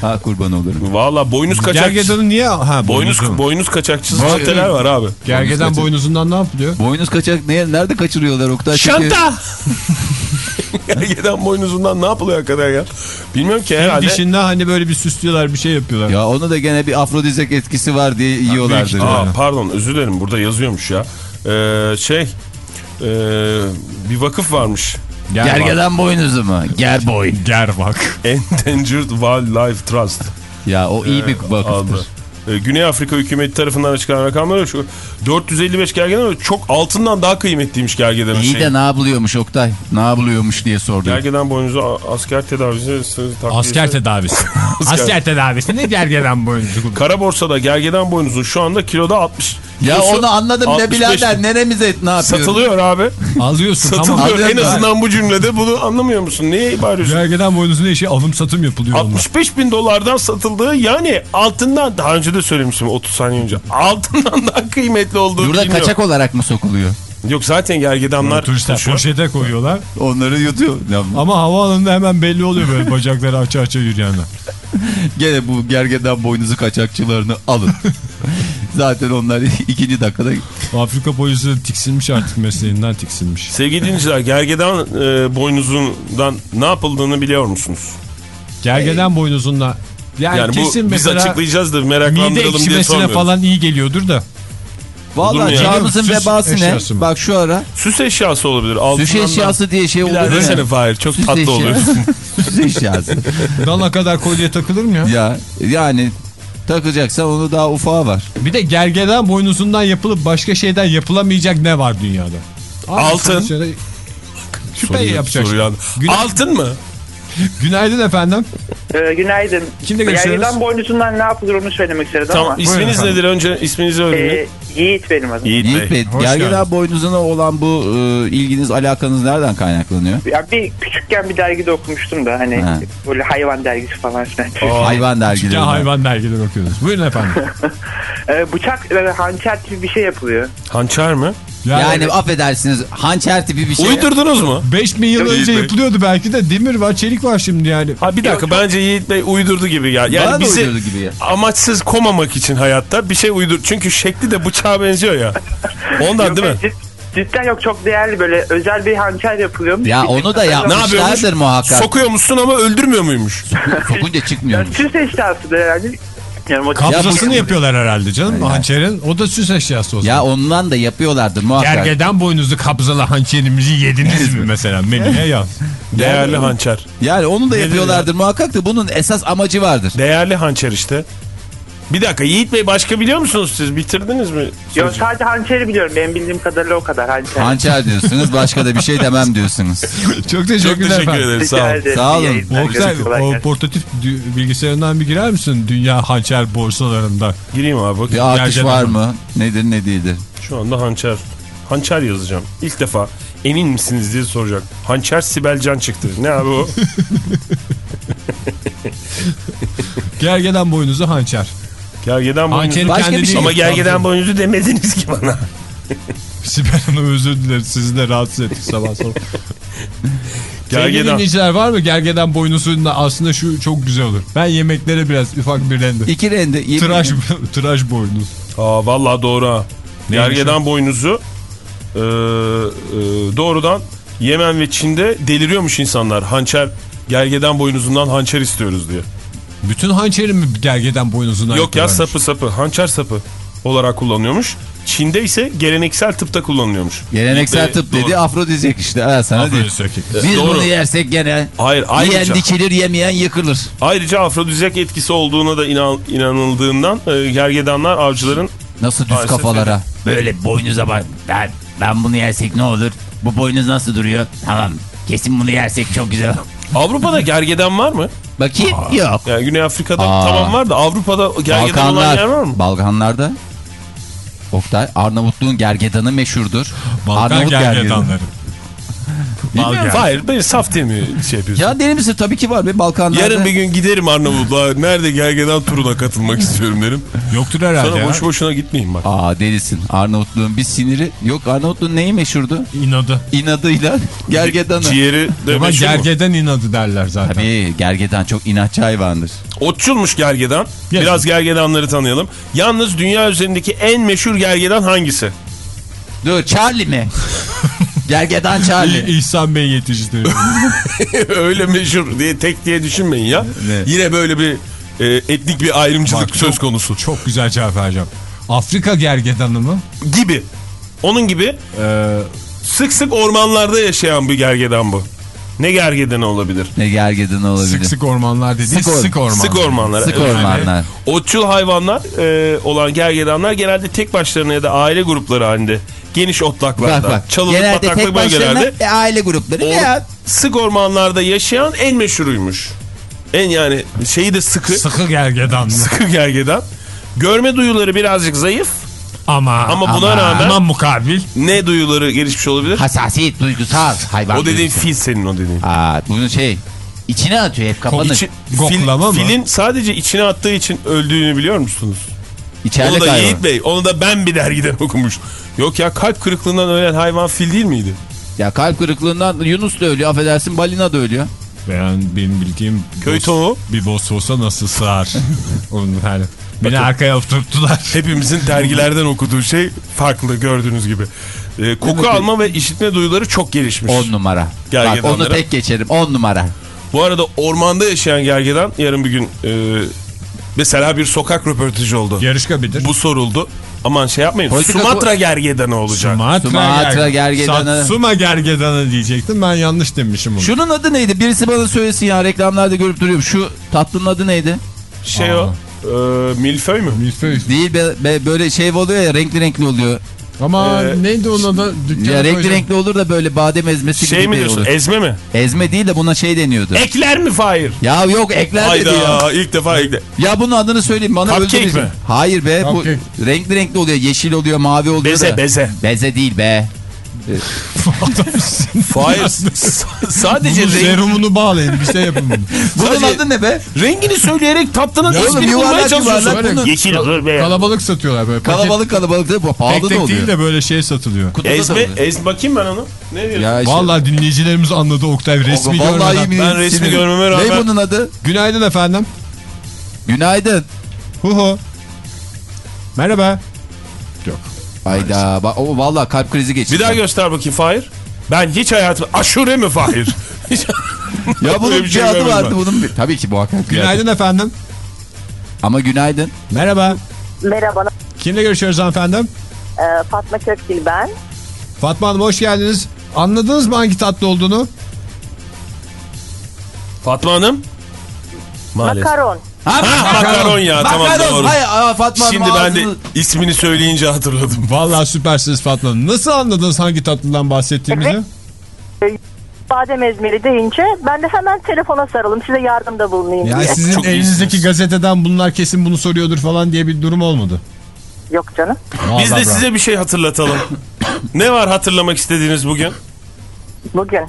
Ha kurban olurum. Valla boynuz kaçak. Gergedan'ın niye? Ha, Boynuz, boynuz kaçakçısı Bak- maddeler var abi. Gergedan kaçak. boynuzundan ne yapılıyor? Boynuz kaçak ne, nerede kaçırıyorlar Oktay? Çünkü- *laughs* Gergedan boynuzundan ne yapılıyor hakikaten ya? Bilmiyorum ki herhalde. Dişinde hani böyle bir süslüyorlar bir şey yapıyorlar. Ya onu da gene bir afrodizyak etkisi var diye yiyorlardır. Aa, yani. pardon özür dilerim burada yazıyormuş ya. Ee, şey ee, bir vakıf varmış. Ger Gergedan boynuzu mu? Ger boy. Ger bak. *laughs* Endangered Wildlife Trust. Ya o iyi bir vakıftır. Adı. Ee, Güney Afrika hükümeti tarafından açıklanan rakamlar şu 455 gergedan var. çok altından daha kıymetliymiş gergedanın İyi şeyi. de ne yapılıyormuş Oktay? Ne yapılıyormuş diye sordu. Gergedan boynuzu asker tedavisi Asker tedavisi. *laughs* Asker tedavisi ne gergedan boynuzu? Kara borsada gergedan boynuzun şu anda kiloda 60. Ya kilosu onu anladım ne 65 birader neremize ne yapıyor? Satılıyor abi. Alıyorsun tamam. Satılıyor. En azından bu cümlede bunu anlamıyor musun? Neye bağırıyorsun? Gergedan boynuzu ne işi alım satım yapılıyor onda. 65 bin dolardan satıldığı yani altından daha önce de söylemiştim 30 saniye önce. Altından daha kıymetli olduğu Burada biliniyor. kaçak olarak mı sokuluyor? Yok zaten gergedanlar Turistler poşete koyuyorlar. Onları yutuyor. Ama havaalanında hemen belli oluyor böyle bacakları aça aça yürüyenler. *laughs* gene bu gergedan boynuzu kaçakçılarını alın. *laughs* Zaten onlar *laughs* ikinci dakikada Afrika polisi tiksinmiş artık mesleğinden tiksinmiş. Sevgili dinleyiciler gergedan e, boynuzundan ne yapıldığını biliyor musunuz? Gergedan boynuzunda yani, Yani bu kesin biz mesela açıklayacağız da meraklandıralım diye ekşimesine sormuyoruz. falan iyi geliyordur da. Mu Valla çağımızın Süs vebası ne? mı? Bak şu ara Süs eşyası olabilir. Altından süs eşyası diye şey olur. Bir daha ya. desene Fahir çok Süs tatlı eşya- oluyorsun. *laughs* süs eşyası. Dana kadar kolye takılır mı ya? ya yani takacaksan onu daha ufağı var. Bir de gergedan boynuzundan yapılıp başka şeyden yapılamayacak ne var dünyada? Altın. şöyle Küpe yapacaksın. Altın mı? *laughs* Günaydın efendim. Ee, günaydın. Kimle görüşüyoruz? Gergedan boynuzundan ne yapılır onu söylemek istedim Tamam ama. isminiz efendim. nedir önce isminizi öğrenin. Ee, Yiğit benim adım. Yiğit, Yiğit Bey, gergedan geldin. boynuzuna olan bu e, ilginiz, alakanız nereden kaynaklanıyor? Ya bir küçükken bir dergide okumuştum da hani Ha. böyle hayvan dergisi falan filan. *laughs* Hayvan dergileri. Ya hayvan dergileri okuyoruz. Buyurun efendim. *laughs* Ee, bıçak ve hançer gibi bir şey yapılıyor. Hançer mi? Yani, affedersiniz hançer tipi bir şey. Uydurdunuz mu? 5000 yıl önce Bey. yapılıyordu belki de demir var çelik var şimdi yani. Ha bir dakika bence Yiğit Bey uydurdu gibi ya. Yani Bana bizi uydurdu gibi ya. amaçsız komamak için hayatta bir şey uydur. Çünkü şekli de bıçağa benziyor ya. Ondan Yok, değil mi? cid- Cidden yok çok değerli böyle özel bir hançer yapılıyormuş. Ya onu da Ne yapmışlardır muhakkak. Sokuyor musun ama öldürmüyor muymuş? Sokunca Yani çıkmıyor. süs eşyasıdır herhalde. Yani o- Kabzasını bu- yapıyorlar herhalde canım hançerin. O da süs eşyası o zaman. Ya ondan da yapıyorlardır muhakkak. Gergeden boynuzlu kabzalı hançerimizi yediniz mi mesela menüye yaz. *laughs* Değerli hançer. Yani onu da yapıyorlardır muhakkak da bunun esas amacı vardır. Değerli hançer işte. Bir dakika Yiğit Bey başka biliyor musunuz siz? Bitirdiniz mi? Yok sadece hançeri biliyorum. Benim bildiğim kadarıyla o kadar hançer. Hançer diyorsunuz başka da bir şey demem diyorsunuz. Çok *laughs* Çok teşekkürler teşekkür efendim. ederim. Sağ olun. Sağ olun. Oktay o portatif bilgisayarından bir girer misin? Dünya hançer borsalarında. Gireyim abi bakayım. Bir artış Gerçekten var mı? Nedir ne değildir? Şu anda hançer. Hançer yazacağım. İlk defa emin misiniz diye soracak. Hançer Sibel Can çıktı. Ne abi o? *laughs* Gergeden boynuzu hançer. Gergeden boynuzu. Başka bir şey. Ama gergeden boynuzu demediniz ki bana. *laughs* Sibel Hanım özür dileriz. Sizi de rahatsız ettik sabah sabah. *laughs* Sevgili Gergeden. dinleyiciler var mı? Gergeden boynuzunda aslında şu çok güzel olur. Ben yemeklere biraz ufak bir rende. İki rende. yemin Tıraş, *laughs* tıraş boynuz. Aa vallahi doğru ha. Neymiş Gergeden boynuzu e, e, doğrudan Yemen ve Çin'de deliriyormuş insanlar. Hançer gergeden boynuzundan hançer istiyoruz diye. Bütün hançeri mi gergeden boynuzundan Yok ya sapı sapı hançer sapı olarak kullanıyormuş. Çin'de ise geleneksel tıpta kullanılıyormuş. Geleneksel Ee, tıp doğru. dedi afrodizyak işte. Ha, sana değil. Biz Doğru. bunu yersek gene Hayır ayrıca, yiyen dikilir yemeyen yıkılır. ayrıca afrodizyak etkisi olduğuna da inan, inanıldığından e, gergedanlar avcıların Nasıl düz Maalesef kafalara. Böyle boynuza bak. Ben, ben bunu yersek ne olur? Bu boynuz nasıl duruyor? Tamam. Kesin bunu yersek çok güzel. Avrupa'da gergedan var mı? Bakayım. Yok. Yani Güney Afrika'da Aa. tamam var da Avrupa'da gergedan olan Balkanlar. yer var mı? Balkanlarda. Oktay Arnavutluğun gergedanı meşhurdur. Balkan Arnavut gergedanları. Bilmiyorum. Hayır böyle saf diye mi şey yapıyorsun? Ya deli misin? Tabii ki var be Balkanlarda. Yarın bir gün giderim Arnavutluğa. Nerede gergedan turuna katılmak istiyorum derim. Yoktur herhalde Sonra ya. boş boşuna gitmeyin bak. Aa delisin. Arnavutluğun bir siniri. Yok Arnavutluğun neyi meşhurdu? İnadı. İnadıyla *laughs* gergedanı. Ciğeri de Ama meşhur mu? gergeden inadı derler zaten. Tabii gergedan çok inatçı hayvandır. Otçulmuş gergedan. Yes. Biraz gergedanları tanıyalım. Yalnız dünya üzerindeki en meşhur gergedan hangisi? Dur Charlie mi? *laughs* gergedan Charlie. İhsan Bey yetiştiriyor. *laughs* Öyle meşhur diye tek diye düşünmeyin ya. Ne? Yine böyle bir e, etnik bir ayrımcılık Bak, söz çok- konusu. Çok güzel cevap vereceğim. Afrika gergedanı mı? Gibi. Onun gibi Ee, sık sık ormanlarda yaşayan bir gergedan bu. Ne gergedanı olabilir? Ne gergedan olabilir? sık sık ormanlar dediği Sık or- sık, orman. Sık ormanlar. Sık ormanlar. Otçul hayvanlar e, olan gergedanlar genelde tek başlarına ya da aile grupları halinde geniş otlaklarda, Bak bak. çalılık Genelde tek başlarına e, aile grupları. or- Ya, sık ormanlarda yaşayan en meşhuruymuş. En yani şeyi de sıkı, Sıkı gergedan sıkı gergedan. Görme duyuları birazcık zayıf Ama, ama buna rağmen ama mukabil. ne duyuları gelişmiş olabilir? Hassasiyet duygusal hayvan. O dediğin fil senin o dediğin. Aa, bunun şey İçine atıyor hep kapanır. İçi- fil, mı? filin sadece içine attığı için öldüğünü biliyor musunuz? içeride onu da. Yiğit Bey, onu da ben bir dergiden *laughs* okumuş. Yok ya kalp kırıklığından ölen hayvan fil değil miydi? Ya kalp kırıklığından Yunus da ölüyor affedersin balina da ölüyor. Ben benim bildiğim Köy bos- tavuğu. bir bosfosa nasıl sığar? *laughs* Onun yani. Beni arkaya oturttular. Hepimizin *laughs* dergilerden okuduğu şey farklı gördüğünüz gibi. Ee, koku alma ve işitme duyuları çok gelişmiş. 10 numara. Bak Gergedanlara. onu tek geçerim 10 numara. Bu arada ormanda yaşayan gergedan yarın bir gün e, mesela bir sokak röportajı oldu. Yarışka bilir. Bu soruldu. Aman şey yapmayın. Politika Sumatra gergedanı olacak. Sumatra, Sumatra ger- gergedanı. Satsuma gergedanı diyecektim. Ben yanlış demişim bunu. Şunun adı neydi? Birisi bana söylesin ya reklamlarda görüp duruyorum. Şu tatlının adı neydi? Şey Aa. o. E, milföy mü? Milföy. Değil be, be- böyle şey oluyor ya renkli renkli oluyor. Ama Ee, neydi ona da dükkana Ya renkli koyacağım. renkli olur da böyle badem ezmesi Şey gibi mi diyorsun? olur. Ezme mi? Ezme değil de buna şey deniyordu. Ekler mi Fahir? ya yok ekler dedi ya. Hayda ilk defa ekler. Ya bunun adını söyleyeyim bana Cupcake öldürürsün. mi? Hayır be Cupcake. bu renkli renkli oluyor. Yeşil oluyor mavi oluyor Beze da. beze. Beze değil be. S- *laughs* sadece Bunun renk, serumunu bağlayın bir şey yapın bunu. *laughs* Bunun Sadece- adı ne be? rengini söyleyerek tatlının ismini bulmaya yuvarlak çalışıyorsun. Yeşil olur be. Kalabalık satıyorlar böyle. Kalabalık kalabalık da bu pahalı tek da tek oluyor. değil de böyle şey satılıyor. Kutuda Ezme, ez bakayım ben onu. Ne diyorsun? Ya işte- Vallahi dinleyicilerimiz anladı Oktay resmi Vallahi görmeden. Ben resmi sinirim. görmeme rağmen- Ne bunun adı? Günaydın efendim. Günaydın. Hu hu. Merhaba. Hayda. O vallahi kalp krizi geçti. Bir daha göster bakayım Fahir. Ben hiç hayatım... Aşure mi Fahir? *laughs* Ya bunun bir, şey adı vardı ben. bunun. Bir... Tabii ki muhakkak. bir Günaydın efendim. Ama günaydın. Merhaba. Merhaba, Kimle görüşüyoruz hanımefendim? e, Fatma Kökdil ben. Fatma Hanım hoş geldiniz. Anladınız mı hangi tatlı olduğunu? Fatma Hanım. Maalesef. Makaron. Ha, Ha, makaron ya tamam Makaron. doğru. Hayır, aa, Fatma Şimdi Hanım ben de ağzını- ismini söyleyince hatırladım. *laughs* Vallahi süpersiniz Fatma Hanım. Nasıl anladınız hangi tatlıdan bahsettiğimizi? Badem ezmeli deyince ben de hemen telefona sarılım size yardımda bulunayım Ya diye. sizin Çok elinizdeki iyisiniz. gazeteden bunlar kesin bunu soruyordur falan diye bir durum olmadı. Yok canım. Biz de bravo. size bir şey hatırlatalım. ne var hatırlamak istediğiniz bugün? Bugün.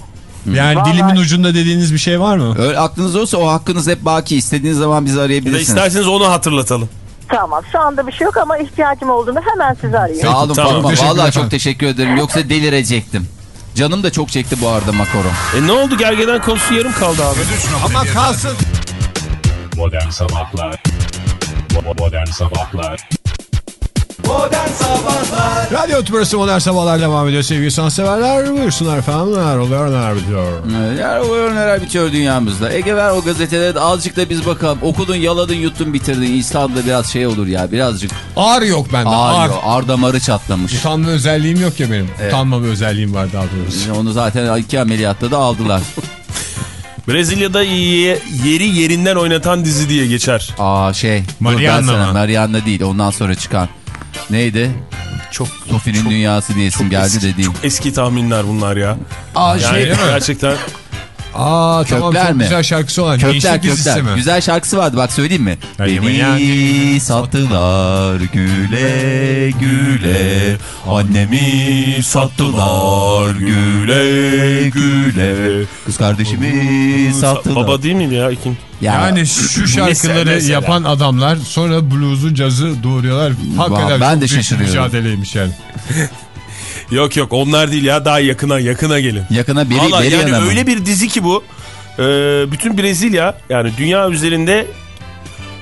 Yani Vallahi- dilimin ucunda dediğiniz bir şey var mı? Öyle aklınız olsa o hakkınız hep baki. İstediğiniz zaman bizi Ya arayabilirsiniz. isterseniz onu hatırlatalım. Tamam şu anda bir şey yok ama ihtiyacım olduğunda hemen sizi arayayım. Sağ olun Tamam, Fatma. efendim. çok teşekkür ederim. Yoksa delirecektim. Canım da çok çekti bu arada makaron. E ne oldu gergeden konusu yarım kaldı abi. Ama kalsın. Modern Sabahlar Bo- Modern Sabahlar Radyo Tübrası Modern Sabahlar devam ediyor sevgili sanatseverler. Buyursunlar efendim neler oluyor neler bitiyor. Ee, Yani o neler bitiyor dünyamızda. Ege ver o gazetelere de azıcık da biz bakalım. Okudun, yaladın, yuttun, bitirdin. İnsan'da biraz şey olur ya. Birazcık Ağır yok bende ağır. ağır. Ağır damarı çatlamış. Utanma özelliğim yok ya benim. Utanma bir özelliğim var daha doğrusu. Onu zaten iki ameliyatta da aldılar. *laughs* Brezilya'da ye- yeri yerinden oynatan dizi diye geçer. Aa şey. Mariana mı? Mariana değil. Ondan sonra çıkan. Neydi? Çok Sophie'nin dünyası diyesim geldi eski, dediğim. çok eski tahminler bunlar ya. Aa Yani şey. gerçekten Aa tamam Kökler çok mi? güzel şarkısı olan. Kökler kökler. mi? Güzel şarkısı vardı bak söyleyeyim mi? Beni sattılar güle güle Annemi sattılar güle güle Kız kardeşimi sattılar baba değil miydi ya ikinci? Yani şu şarkıları mesela. yapan adamlar sonra bluzu cazı doğuruyorlar. Hakikaten ben de şaşırıyorum. mücadeleymiş yani. *laughs* Yok yok onlar değil ya daha yakına yakına gelin. Yakına biri, Valla biri yani yana mı? öyle bir dizi ki bu. Ee, bütün Brezilya yani dünya üzerinde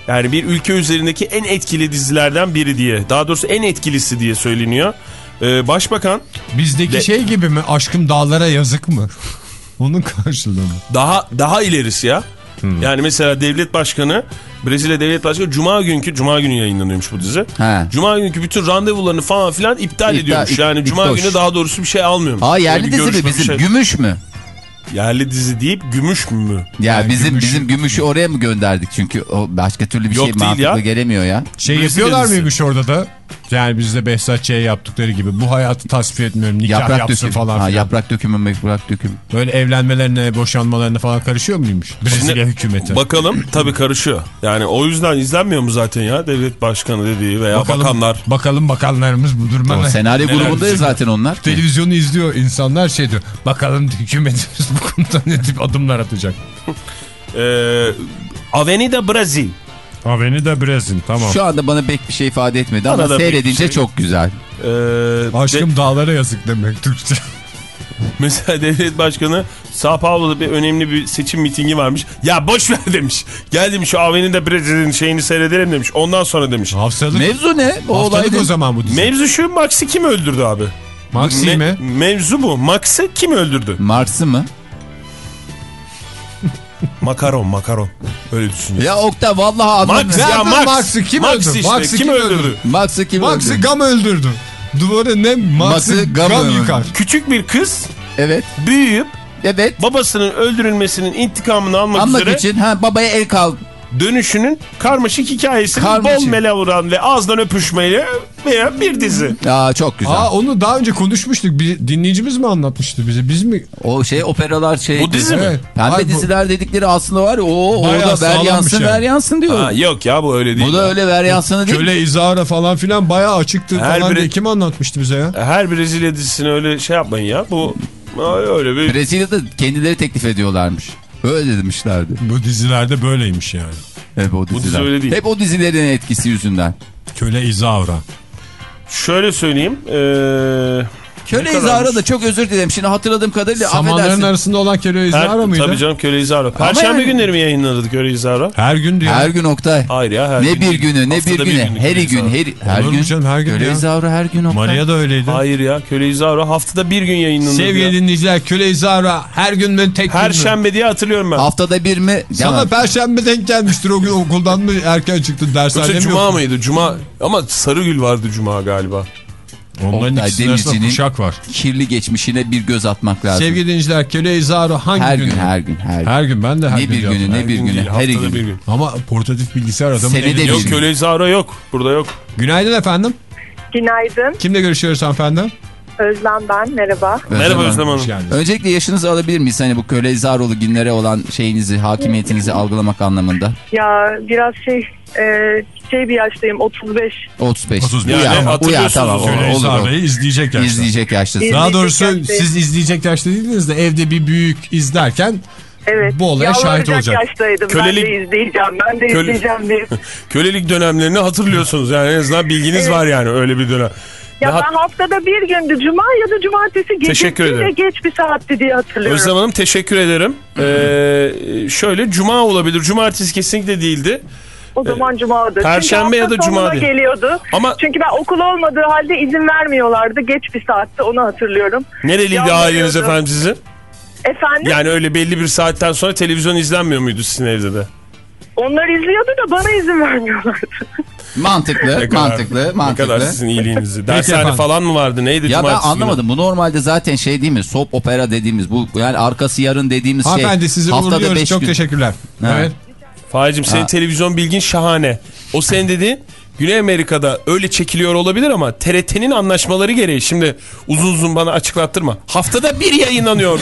yani bir ülke üzerindeki en etkili dizilerden biri diye. Daha doğrusu en etkilisi diye söyleniyor. Ee, başbakan Bizdeki De- şey gibi mi? Aşkım dağlara yazık mı? *laughs* Onun karşılığı mı? daha daha ilerisi ya. Hmm. Yani mesela devlet başkanı Brezilya devlet başkanı cuma günkü cuma günü yayınlanıyormuş bu dizi. He. Cuma günkü bütün randevularını falan filan iptal, İptal- ediyormuş. ip- Yani cuma iptoş. günü daha doğrusu bir şey almıyormuş. Aa yerli dizi mi bizim şey. gümüş mü? Yerli dizi deyip gümüş mü? Ya Yani bizim gümüş- bizim gümüşü oraya mı gönderdik? Çünkü o başka türlü bir Yok şey mantıklı ya. gelemiyor ya. Şey Brezilya yapıyorlar dizisi. mıymış orada da? Yani bizde Behzat Ç'ye yaptıkları gibi. Bu hayatı tasvip etmiyorum. Nikah Yaprak yapsın dökümü. falan Ha, filan. yaprak dökümü, yaprak dökümü. Böyle evlenmelerine, boşanmalarına falan karışıyor muymuş? Brezilya Şimdi hükümeti. Bakalım tabii karışıyor. Yani o yüzden izlenmiyor mu zaten ya devlet başkanı dediği veya bakalım, bakanlar. Bakalım bakanlarımız bu duruma O ne? senaryo grubundayız düşünüyor? zaten onlar. Televizyonu izliyor insanlar şey diyor. Bakalım hükümetimiz bu konuda ne tip adımlar atacak. Ee, Avenida Brazil. Avenida Brezil tamam. Şu anda bana pek bir şey ifade etmedi Bana ama seyredince şey- çok güzel. Ee, de- Aşkım dağlara yazık demek Türkçe. *laughs* mesela devlet başkanı Sao Paulo'da bir önemli bir seçim mitingi varmış. Ya boş ver demiş. Gel demiş şu Avenida Brazil'in şeyini seyredelim demiş. Ondan sonra demiş. Haftalık, Mevzu ne? O olay haftalık ne? o zaman bu dizi. Mevzu şu Max'i kim öldürdü abi? Maxi Me- mi? Mevzu bu. Max'ı kim öldürdü? Mars'ı mı? Makaron makaron. Öyle düşünüyorum. Ya Okta vallahi anlamadım. Max ya Max. Max'ı kim Max öldürdü? işte. Max'ı kim, kim öldürdü? Max'ı kim Max'ı öldürdü? gam öldürdü. Duvarı ne? Max'ı Max'ı gam, gam yıkar. Küçük bir kız Evet. büyüyüp Evet. babasının öldürülmesinin intikamını almak, Anmak üzere için ha babaya el kal. Dönüşünün karmaşık hikayesini Karmaşık. bol melevuran ve ağızdan öpüşmeyle veya bir dizi. Ya çok güzel. Aa onu daha önce konuşmuştuk. Bir dinleyicimiz mi anlatmıştı bize? Biz mi? O şey operalar şey. Bu dizi mi? Evet. Pembe Ay, bu- diziler dedikleri aslında var ya o orada ver yansın yani. ver yansın diyor. Ha, yok ya bu öyle değil. Bu da ya. öyle ver yansını değil. Köle izahara falan filan bayağı açıktı Her falan biri- diye kim anlatmıştı bize ya? Her Brezilya dizisini öyle şey yapmayın ya. Bu öyle bir... Brezilya'da kendileri teklif ediyorlarmış. Öyle demişlerdi. Bu dizilerde böyleymiş yani. Hep o dizi diziler. öyle değil. Hep o dizilerin etkisi yüzünden. Köle izahara. Şöyle söyleyeyim. Eee... Köle izahara da çok özür dilerim. Şimdi hatırladığım kadarıyla Samanların affedersin. arasında olan köle Her, izahara mıydı? tabii canım Köle İzaro. Perşembe yani- günleri mi yayınladı Köle İzaro? Her gün diyor. Her gün Oktay. Hayır ya her ne gün bir günü ne bir günü. gün Her gün her, her gün. canım, her gün Köle izahara her gün Oktay. Maria da öyleydi. Hayır ya Köle İzaro haftada bir gün yayınlandı. Sevgili ya. dinleyiciler köle izahara her gün mü tek gün mü? Perşembe diye hatırlıyorum ben. Haftada bir mi? Sana perşembe denk gelmiştir o gün okuldan mı erken çıktın dershanede Yoksa mi Cuma mıydı? Cuma ama Sarıgül vardı Cuma galiba. Onların Oktay ikisinin arasında kuşak var. kirli geçmişine bir göz atmak lazım. Sevgili dinleyiciler köle izahara hangi her gün? gün her gün her gün. Her gün ben de her Ne gün bir günü ne bir gün günü değil, her haftada gün. bir gün. Ama portatif bilgisayar adamın elinde. bir Yok gün. Köle İzaro yok. Burada yok. Günaydın efendim. Günaydın. Kimle görüşüyoruz hanımefendi? Özlem ben. Merhaba. Merhaba Hanım. Özlem Hanım. Öncelikle yaşınızı alabilir miyiz? Hani bu köle izarolu günlere olan şeyinizi, hakimiyetinizi algılamak anlamında. Ya biraz şey e, şey bir yaştayım 35. 35. 35. Uyar, Yani uyar hatırlıyorsunuz tamam o- Köle olur o. izharayı izleyecek yaşta. İzleyecek yaştasın. İz- Daha doğrusu yaştayım. siz izleyecek yaşta değildiniz de evde bir büyük izlerken Evet. Bu olaya şahit olacak. yaştaydım. Kölelik- Ben de izleyeceğim. Ben de Köle- izleyeceğim diye. *laughs* Kölelik dönemlerini hatırlıyorsunuz. Yani en azından bilginiz var yani öyle bir dönem. Ya hat- ben haftada bir gündü. Cuma ya da cumartesi Teşekkür gecesi ederim. geç bir saatti diye hatırlıyorum. Özlem Hanım teşekkür ederim. Ee, şöyle cuma olabilir. Cumartesi kesinlikle değildi. O zaman cumadır. Perşembe ya da cuma geliyordu. Ama- Çünkü ben okul olmadığı halde izin vermiyorlardı. Geç bir saatte onu hatırlıyorum. Nereliydi Yalvarıyordu. aileniz efendim sizin? Efendim? Yani öyle belli bir saatten sonra televizyon izlenmiyor muydu sizin evde de? Onlar izliyordu da bana izin vermiyorlardı. Mantıklı, Ne kadar- mantıklı, Ne mantıklı. kadar sizin iyiliğinizi. Dershane falan mı vardı? Neydi Ya ben cumartesi günü? anlamadım. Bu normalde zaten şey değil mi? Soap opera dediğimiz bu yani arkası yarın dediğimiz şey. hanımefendi sizi haftada uğurluyoruz. beş Çok gün. teşekkürler. Ha. Evet. Fahicim senin Ha. televizyon bilgin şahane. O senin dediğin Güney Amerika'da öyle çekiliyor olabilir ama TRT'nin anlaşmaları gereği şimdi uzun uzun bana açıklattırma. Haftada bir yayınlanıyordu.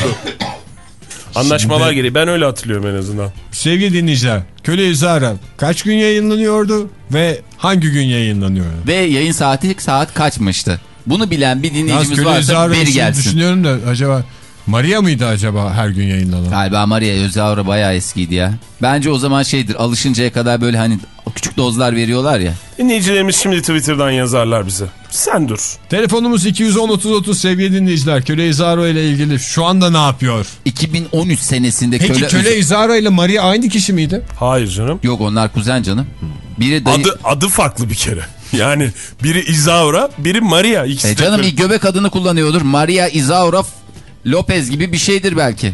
Anlaşmalar Şimdi- gereği. Ben öyle hatırlıyorum en azından. Sevgili dinleyiciler köle izahara kaç gün yayınlanıyordu ve hangi gün yayınlanıyordu? Ve yayın saati saat kaçmıştı? Bunu bilen bir Yalnız dinleyicimiz köle varsa için gelsin. düşünüyorum da acaba Maria mıydı acaba her gün yayınlanan? Galiba Maria Özavra bayağı eskiydi ya. Bence o zaman şeydir alışıncaya kadar böyle hani küçük dozlar veriyorlar ya. Dinleyicilerimiz şimdi Twitter'dan yazarlar bize. Sen dur. Telefonumuz 210-30-30 sevgili dinleyiciler. Köle izahara ile ilgili şu anda ne yapıyor? 2013 senesinde Peki köle... köle, izahara ile Maria aynı kişi miydi? Hayır canım. Yok onlar kuzen canım. Biri dayı... Adı adı farklı bir kere. Yani biri Isaura, biri Maria. İkisi E de canım ilk göbek adını kullanıyordur. Maria Isaura Lopez gibi bir şeydir belki.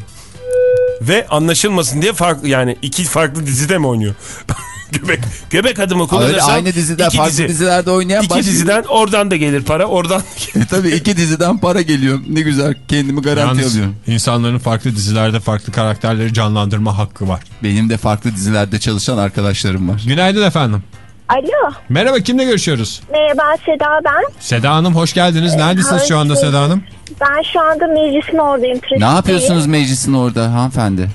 Ve anlaşılmasın diye farklı yani iki farklı dizide mi oynuyor? *laughs* göbek göbek adımı kullanırsam aynı diziden iki farklı dizi. dizilerde oynayan İki başka- diziden oradan da gelir para oradan E *laughs* tabii iki diziden para geliyor. Ne güzel kendimi garanti Yalnız alıyorum. insanların farklı dizilerde farklı karakterleri canlandırma hakkı var. Benim de farklı dizilerde çalışan arkadaşlarım var. Günaydın efendim. Alo. Merhaba kimle görüşüyoruz? Merhaba Seda ben. Seda Hanım hoş geldiniz. Neredesiniz şu anda hoş Seda Hanım? Ben şu anda meclisin oradayım. Ne trafikteyim. yapıyorsunuz meclisin orada hanımefendi?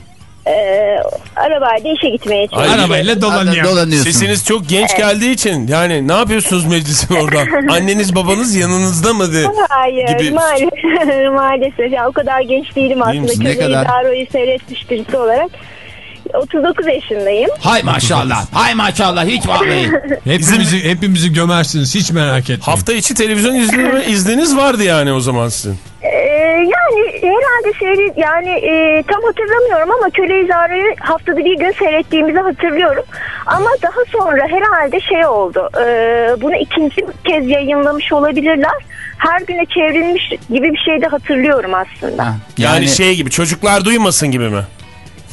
Ee, arabayla işe gitmeye çalışıyorum. Arabayla dolanıyor. Dolanıyorsun. Sesiniz çok genç geldiği için yani ne yapıyorsunuz meclisin orada? *laughs* Anneniz babanız yanınızda mı de? Hayır gibi- maalesef. *laughs* maalesef. Ya, o kadar genç değilim aslında. Ne kadar? Daro'yu seyretmiş birisi olarak. 39 yaşındayım. Hay maşallah. Hay maşallah hiç vallahi. *laughs* Hepimizi, hepimizi gömersiniz hiç merak etmeyin. Hafta içi televizyon izleme *laughs* izniniz vardı yani o zaman sizin. Ee, yani herhalde seyret yani e, tam hatırlamıyorum ama Köle İzara'yı haftada bir gün seyrettiğimizi hatırlıyorum. Ama daha sonra herhalde şey oldu. e, bunu ikinci kez yayınlamış olabilirler. Her güne çevrilmiş gibi bir şey de hatırlıyorum aslında. Ha, Yani, yani şey gibi çocuklar duymasın gibi mi?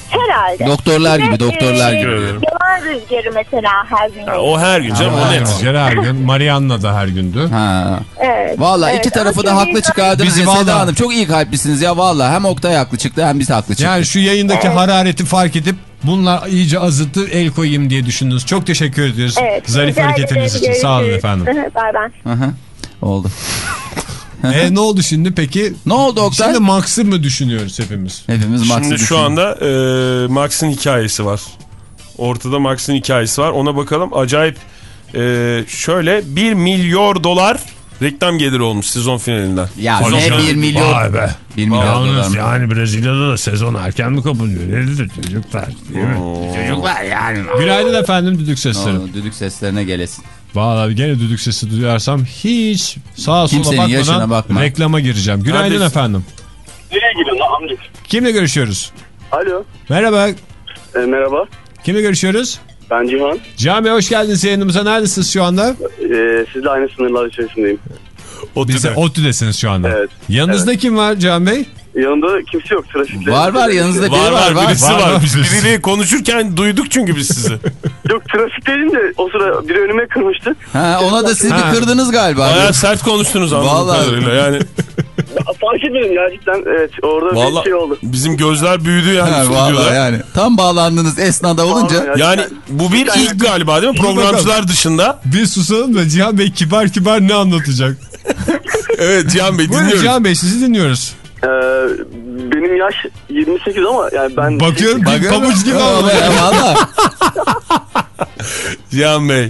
Herhalde. doktorlar gibi Ve, doktorlar e, gibi. Yalan rüzgarı mesela her gün. Ha, o her gün canım o Her net. gün, her gün. Marianna da her gündü. Ha. Evet. Valla Evet, iki tarafı da haklı çıkardınız ya Seda Hanım. Çok iyi kalplisiniz ya valla. Hem Oktay haklı çıktı hem biz haklı çıktık. Yani şu yayındaki harareti fark edip Bunlar iyice azıttı el koyayım diye düşündünüz. Çok teşekkür ediyoruz. Evet. Zarif rica hareketiniz için. Sağ olun efendim. *laughs* bay bay. Oldu. *laughs* e, ne oldu şimdi peki? Ne oldu Oktay? Şimdi Max'ı mı düşünüyoruz hepimiz? Hepimiz Max'ı Şimdi şu anda e, Max'in hikayesi var. Ortada Max'in hikayesi var. Ona bakalım. Acayip e, şöyle 1 milyar dolar reklam geliri olmuş sezon finalinden. Ya Sezon ne finali- 1 milyon. Vay be. 1 milyon dolar yani Brezilya'da da sezon erken mi kapanıyor? Nedir çocuklar? Değil mi? Çocuklar yani. Günaydın efendim düdük sesleri. Oo, düdük seslerine gelesin. Vallahi gene düdük sesi duyarsam hiç sağa sola Kimsenin yaşına bakmadan bakma. reklama gireceğim. Günaydın Neredesin? efendim. Nereye gidiyorsun lan amca? Kimle görüşüyoruz? Alo. Merhaba. E, merhaba. Kimle görüşüyoruz? Ben Cihan. Cihan Bey hoş geldiniz yayınımıza. Neredesiniz şu anda? E, sizle aynı sınırlar içerisindeyim. Biz de ODTÜ'desiniz şu anda. Evet. Yanınızda kim var Cihan Bey? Yanımda kimse yok trafikte. Var var yanınızda biri Var var. var, birisi Var, var. biriyle konuşurken duyduk çünkü biz sizi. *laughs* Yok trafikteydim de o sıra biri önüme kırmıştı. Ha, ona da siz bir kırdınız galiba. Bayağı sert konuştunuz anladığım Vallahi. kadarıyla. Yani Fark etmedim gerçekten. Evet orada bir vallahi şey oldu. bizim gözler büyüdü yani. Ha, vallahi yani. Tam bağlandınız esnada olunca. Vallahi Yani bu bir ilk galiba değil mi? Programcılar dışında. Bir susalım da Cihan Bey kibar kibar ne anlatacak? *laughs* Evet Cihan Bey Buyurun dinliyoruz. Cihan Bey sizi dinliyoruz. Ee, benim yaş 28 ama yani ben... Bakıyorum bir Bakıyorum. pabuç gibi Ha, oldu. Valla. *laughs* Cihan Bey.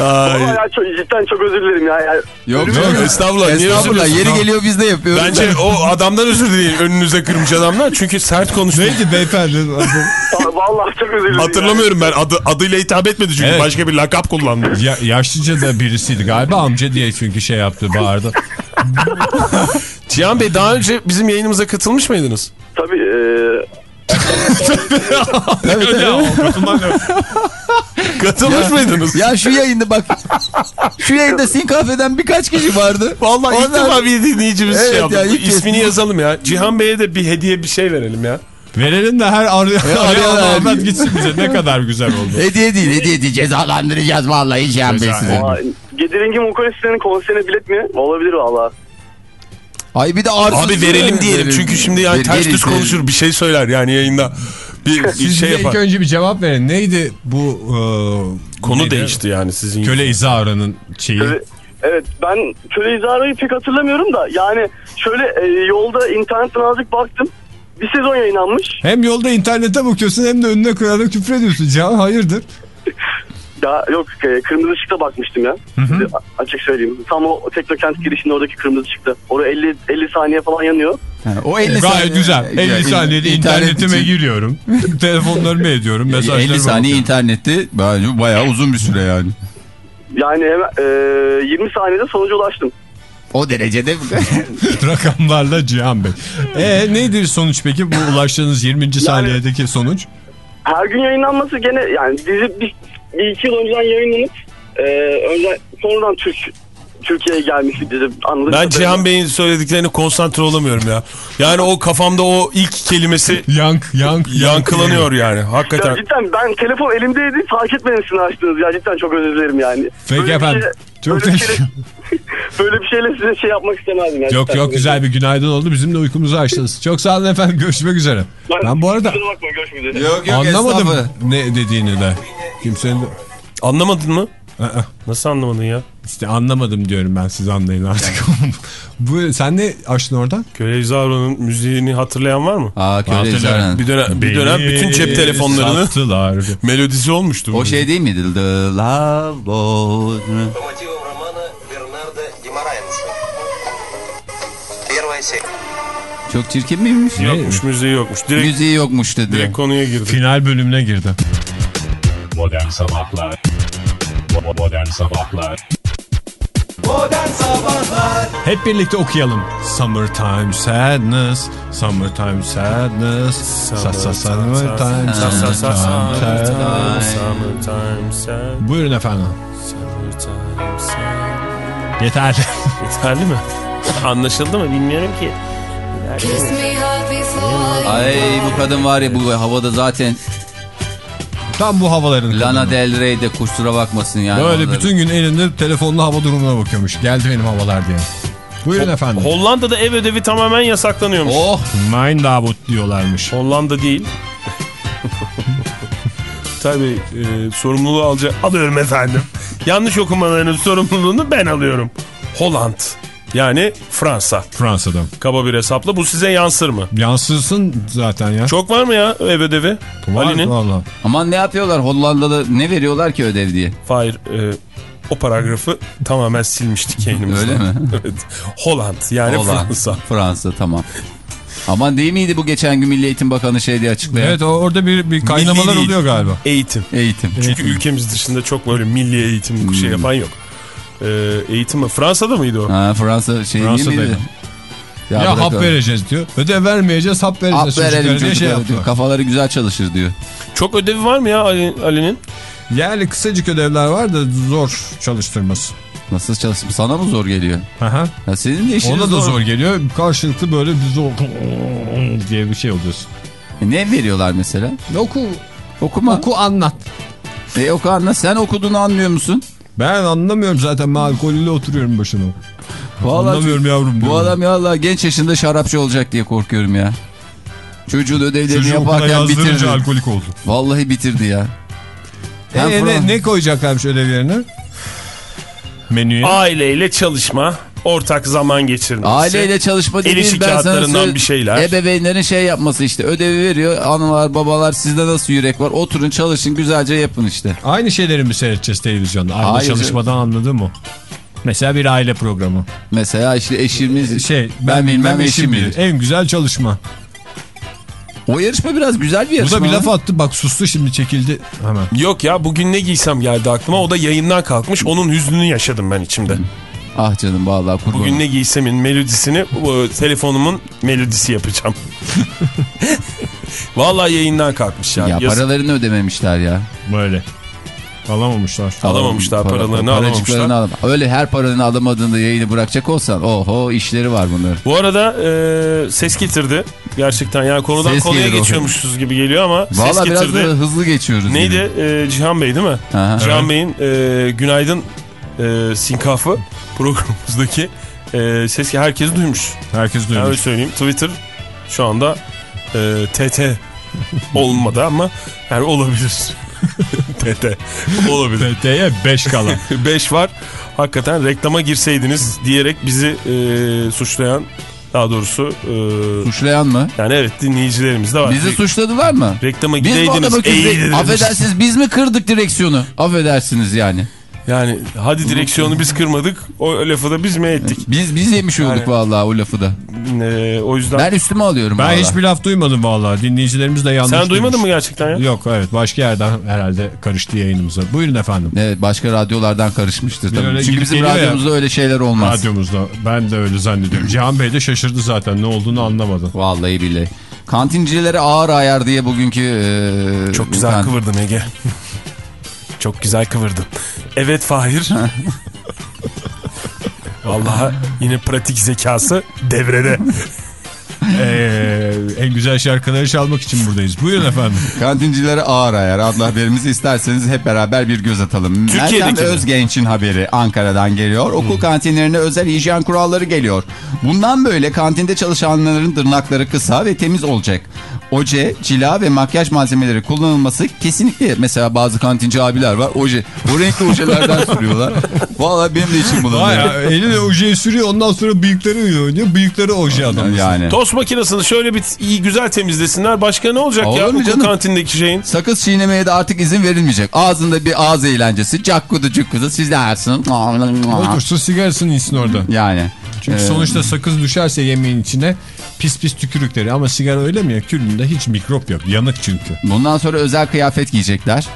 Ama Ay. ya çok, cidden çok özür dilerim ya. Yani, Yok Yok, yok. estağfurullah, Estağfurullah. Yeri geliyor biz de yapıyoruz. Bence o adamdan özür dileyin önünüze kırmış adamdan. Çünkü sert konuştu. Neydi beyefendi? *laughs* vallahi çok özür dilerim. Hatırlamıyorum ben. Adı, adıyla hitap etmedi çünkü Evet. başka bir lakap kullandı. Ya, yaşlıca da birisiydi galiba amca diye çünkü şey yaptı bağırdı. Cihan Bey daha önce bizim yayınımıza katılmış mıydınız? Tabii e, Evet, evet. Katılmış mıydınız? Ya şu yayında bak. Şu yayında sin kahveden birkaç kişi vardı. Vallahi ilk Onlar- defa bir dinleyicimiz Evet şey yaptı. ya, ilk kez. İsmini yazalım ya. Cihan Bey'e de bir hediye bir şey verelim ya. Verelim de her araya, arayan araya anlat gitsin bize ne kadar güzel oldu. Hediye değil hediye değil. Cezalandıracağız vallahi Cihan Bey Ceza- Gediring'in Mukolesi'nin konserine bilet mi? Olabilir valla. Ay bir de arsız. Abi verelim diyelim Verelim. çünkü şimdi yani ters düz konuşur bir şey söyler yani yayında. Bir, bir Siz şey yapar. ilk önce bir cevap verin. Neydi bu e, Konu neydi? değişti yani sizin. Köle İzahra'nın şeyi. Evet, evet ben Köle İzara'yı pek hatırlamıyorum da yani şöyle e, yolda internetten azıcık baktım. Bir sezon yayınlanmış. Hem yolda internete bakıyorsun hem de önüne koyarak küfür ediyorsun. Cihan hayırdır? Ya yok e, kırmızı ışıkta bakmıştım ya. Size Açık söyleyeyim. Tam o Teknokent girişinde oradaki kırmızı ışıkta. Orada 50 50 saniye falan yanıyor. Ha, O 50 Gayet saniye- güzel. 50 saniyede İnternet internetime için. giriyorum. *laughs* Telefonlarımı ediyorum. Mesajlarıma 50 saniye bakıyorum. internette bence bayağı uzun bir süre yani. Yani hemen, e, 20 saniyede sonuca ulaştım. O derecede *laughs* Rakamlarla Cihan Bey. E neydi sonuç peki? Bu ulaştığınız 20. saniyedeki sonuç? Her gün yayınlanması gene yani dizi bir, bir iki yıl önceden yayınlanıp e, önce sonradan Türk Türkiye'ye gelmiş dizi anladığım Ben. Cihan Bey'in söylediklerine konsantre olamıyorum ya. Yani o kafamda o ilk kelimesi *laughs* Yank, yank, yankılanıyor yani. Ya Hakikaten. cidden ben telefon elimdeydi fark etmedim sizin açtığınız ya cidden çok özür dilerim yani. Peki Böyle efendim. şeyle- Çok böyle bir teşekkür şeyle- *laughs* Böyle bir şeyle size şey yapmak istemezdim. Yani. Yok Cidden yok güzel bir günaydın oldu. Bizim de uykumuzu açtınız. Çok sağ olun efendim. Görüşmek üzere. dilerim. Ben bu arada görüşmek üzere. Yok yok anlamadım ne dediğini de. Kimsenin de... Anlamadın mı? Aa. Nasıl anlamadın ya? İşte anlamadım diyorum ben siz anlayın artık. *laughs* Bu sen ne açtın oradan? Köle Zaro'nun müziğini hatırlayan var mı? Aa Köle Zaro'nun. Bir dönem, bir dönem bütün cep telefonlarını sattılar. *laughs* melodisi olmuştu. O şey değil miydi? La Çok çirkin miymiş? Yokmuş müziği yokmuş. Direkt, müziği yokmuş dedi. Direkt konuya girdi. Final bölümüne girdi. Modern Sabahlar Bo- Modern Sabahlar Hep birlikte okuyalım. Summertime sadness, summertime sadness, sa sa summertime, Sa- sa- summertime sadness. Buyurun efendim. summertime, sad. Yeterli. *laughs* Yeterli mi? Anlaşıldı mı bilmiyorum ki. Ay bu kadın var ya bu havada zaten Tam bu havaların Lana kadını. Del Rey de kusura bakmasın yani. Böyle Onları- bütün gün elinde telefonla hava durumuna bakıyormuş. Geldi benim havalar diye. Buyurun efendim. Hollanda'da ev ödevi tamamen yasaklanıyormuş. Oh Mein Davut diyorlarmış. Hollanda değil. *laughs* Bey e, sorumluluğu alacak. Alıyorum efendim. Yanlış okumalarının sorumluluğunu ben alıyorum. Holland. Yani Fransa. Fransa'da. Kaba bir hesapla. Bu size yansır mı? Yansırsın zaten ya. Çok var mı ya ev ödevi? Var Ali'nin. valla. Aman ne yapıyorlar Hollanda'da ne veriyorlar ki ödev diye. Hayır. e, o paragrafı tamamen silmiştik yayınımızda. Öyle mi? *laughs* evet. Holland yani Holland, Fransa. Fransa tamam. Aman değil miydi bu geçen gün Milli Eğitim Bakanı şey diye açıklayan? Evet orada bir, bir kaynamalar Milli oluyor galiba. Eğitim. Eğitim. Çünkü ülkemiz dışında çok böyle milli eğitim Hmm. şey yapan yok. E, eğitim mi? Fransa'da mıydı o? Ha, Fransa şey Fransa'daydı. miydi? Ya, bırak hap vereceğiz diyor. Ödev vermeyeceğiz hap vereceğiz Hap verelim çocuklara diye şey çocuklara diyor. Kafaları güzel çalışır diyor. Çok ödevi var mı ya Ali- Ali'nin? Yani kısacık ödevler var da zor çalıştırması. Nasıl çalışmış? Sana mı zor geliyor? Aha. Ya senin de işin Ona da zor geliyor. Karşılıklı böyle bir zor diye bir şey oluyorsun. E, ne veriyorlar mesela? Oku, Okuma. oku anlat. E oku anla. Sen okuduğunu anlıyor musun? Ben anlamıyorum zaten ben alkolüyle oturuyorum başına. Vallahi Anlamıyorum yavrum Bu adam ya Allah genç yaşında şarapçı olacak diye korkuyorum ya. Çocuğun ödevlerini Çocuğu yaparken bitirdi. alkolik oldu. Vallahi bitirdi ya. E, Hem ne, ne koyacaklarmış ödevlerine? Menüye. Aileyle çalışma, ortak zaman geçirmesi. Aileyle çalışma işi ben sana bir şeyler. Ebeveynlerin şey yapması işte ödevi veriyor. Analar babalar sizde nasıl yürek var oturun çalışın güzelce yapın işte. Aynı şeyleri mi seyredeceğiz televizyonda? Aynı Hayır. çalışmadan anladın mı? Mesela bir aile programı. Mesela işte eşimiz Şey ben, Ben bilmem, eşim bilir. bilir. En güzel çalışma. o yarışma biraz güzel bir Bu yarışma. da bir laf attı bak sustu şimdi çekildi hemen. Yok ya bugün ne giysem geldi aklıma. O da yayından kalkmış. Onun hüznünü yaşadım ben içimde. Ah canım vallahi kurban. Bugün ne giysemin melodisini telefonumun melodisi yapacağım. *laughs* Vallahi yayından kalkmış ya. ya Yaz- paralarını ödememişler ya. Böyle. Alamamışlar. Alamamışlar, paralarını paracıklarını alamamışlar. alam- Öyle her paranı alamadığında yayını bırakacak olsan oho işleri var bunların. Bu arada e, ses getirdi. Gerçekten yani konudan Ses konuya geçiyormuşuz gibi geliyor ama ses Valla biraz getirdi. da hızlı geçiyoruz. Neydi? gibi. E, Cihan Bey değil mi? Aha. Cihan Bey'in e, Günaydın e, Sinkafı programımızdaki e, ses herkes duymuş. Herkes Ben öyle duymuş. söyleyeyim. Twitter şu anda e, TT olmadı ama yani olabilir. *laughs* TT olabilir. TT'ye 5 kalan. 5 *laughs* var. Hakikaten reklama girseydiniz diyerek bizi e, suçlayan daha doğrusu e, Suçlayan mı? yani evet dinleyicilerimiz de var. Bizi suçladılar mı? Reklama Biz gideydiniz. eğiliriz. Affedersiniz biz mi kırdık direksiyonu? Affedersiniz yani. Yani hadi direksiyonu biz kırmadık. O lafı da biz mi ettik? Biz biz yemiş olduk Yani- vallahi o lafı da. E, o yüzden. Ben üstüme alıyorum Ben vallahi. hiçbir laf duymadım vallahi. Dinleyicilerimiz de yanlış Sen duymadın duymuş. mı gerçekten ya? Yok evet başka yerden herhalde karıştı yayınımıza. Buyurun efendim. Evet başka radyolardan karışmıştır tabii. Çünkü bizim geliyor ya. radyomuzda öyle şeyler olmaz. Radyomuzda ben de öyle zannediyorum. Cihan Bey de şaşırdı zaten ne olduğunu anlamadı. Vallahi billahi. Kantincilere ağır ayar diye bugünkü... e, Çok güzel kan- kıvırdın Ege. Çok güzel kıvırdın. Evet Fahir. *laughs* Vallahi yine pratik zekası devrede. Ee, en güzel şarkıları çalmak için buradayız. Buyurun efendim. Kantincilere ağır ayar adlı haberimizi isterseniz hep beraber bir göz atalım. Mi? Özgenç'in haberi Ankara'dan geliyor. Okul kantinlerine özel hijyen kuralları geliyor. Bundan böyle kantinde çalışanların tırnakları kısa ve temiz olacak. Oje, cila ve makyaj malzemeleri kullanılması kesinlikle mesela bazı kantinci abiler var. Oje, bu renkli ojelerden sürüyorlar. *laughs* Vallahi benim de içim. Baya eline ojeyi sürüyor ondan sonra bıyıkları oynuyor. Bıyıkları oje adam. Yani. Tost makinesini şöyle bir iyi güzel temizlesinler. Başka ne olacak Olur ya mu canım? kantindeki şeyin? Sakız çiğnemeye de artık izin verilmeyecek. Ağzında bir ağız eğlencesi. Cakkudu cukkudu siz de yersin. Otursun sigarasını içsin orada. Yani. Çünkü Ee, sonuçta sakız düşerse yemeğin içine pis pis tükürükleri. Ama sigara öyle mi ya? Külünde hiç mikrop yok. Yanık çünkü. Bundan sonra özel kıyafet giyecekler.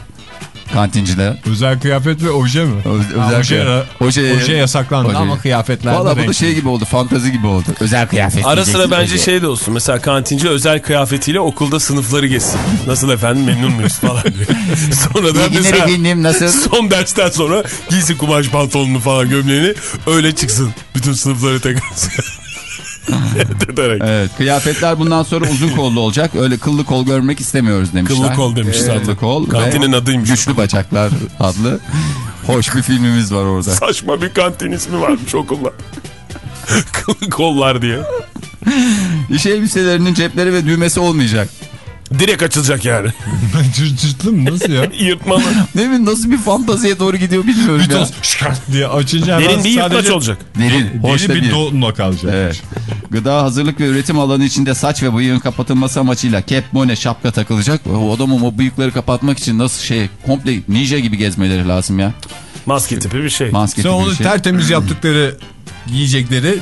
Kantinciler. Özel kıyafet ve oje mi? Ö- Ha, özel oje, kıyafet. Oje- oje yasaklandı Oje. ama kıyafetlerde Valla bu da şey gibi oldu. Fantazi gibi oldu. Özel kıyafet Ara sıra bence şey de olsun. Mesela kantinci özel kıyafetiyle okulda sınıfları geçsin. Nasıl efendim memnun muyuz falan diye. *laughs* Sonra da mesela efendim, nasıl? son dersten sonra giysin kumaş pantolonunu falan gömleğini öyle çıksın. Bütün sınıfları tekrar. *laughs* *laughs* Evet kıyafetler bundan sonra uzun kollu olacak. Öyle kıllı kol görmek istemiyoruz demişler. Kıllı kol demiş zaten. Kıllı kol. Kantinin adıymış. Güçlü Bacaklar adlı hoş bir filmimiz var orada. Saçma bir kantin ismi varmış okulda. *laughs* Kıllı kollar diye. İş elbiselerinin cepleri ve düğmesi olmayacak. Direkt açılacak yani. *laughs* Çırt çırtlı mı nasıl ya? *laughs* Yırtmalı. Ne *laughs* bileyim nasıl bir fantaziye doğru gidiyor bilmiyorum Bir ya. şıkart diye açınca Derin bir yırtmaç olacak. Derin, hoş da Deri bir donla kalacak. Evet. Gıda hazırlık ve üretim alanı içinde saç ve bıyığın kapatılması amacıyla kep, bone, şapka takılacak. O adamın o bıyıkları kapatmak için nasıl şey komple ninja gibi gezmeleri lazım ya. Maske tipi bir şey. Maske Sonra onu şey. tertemiz yaptıkları yiyecekleri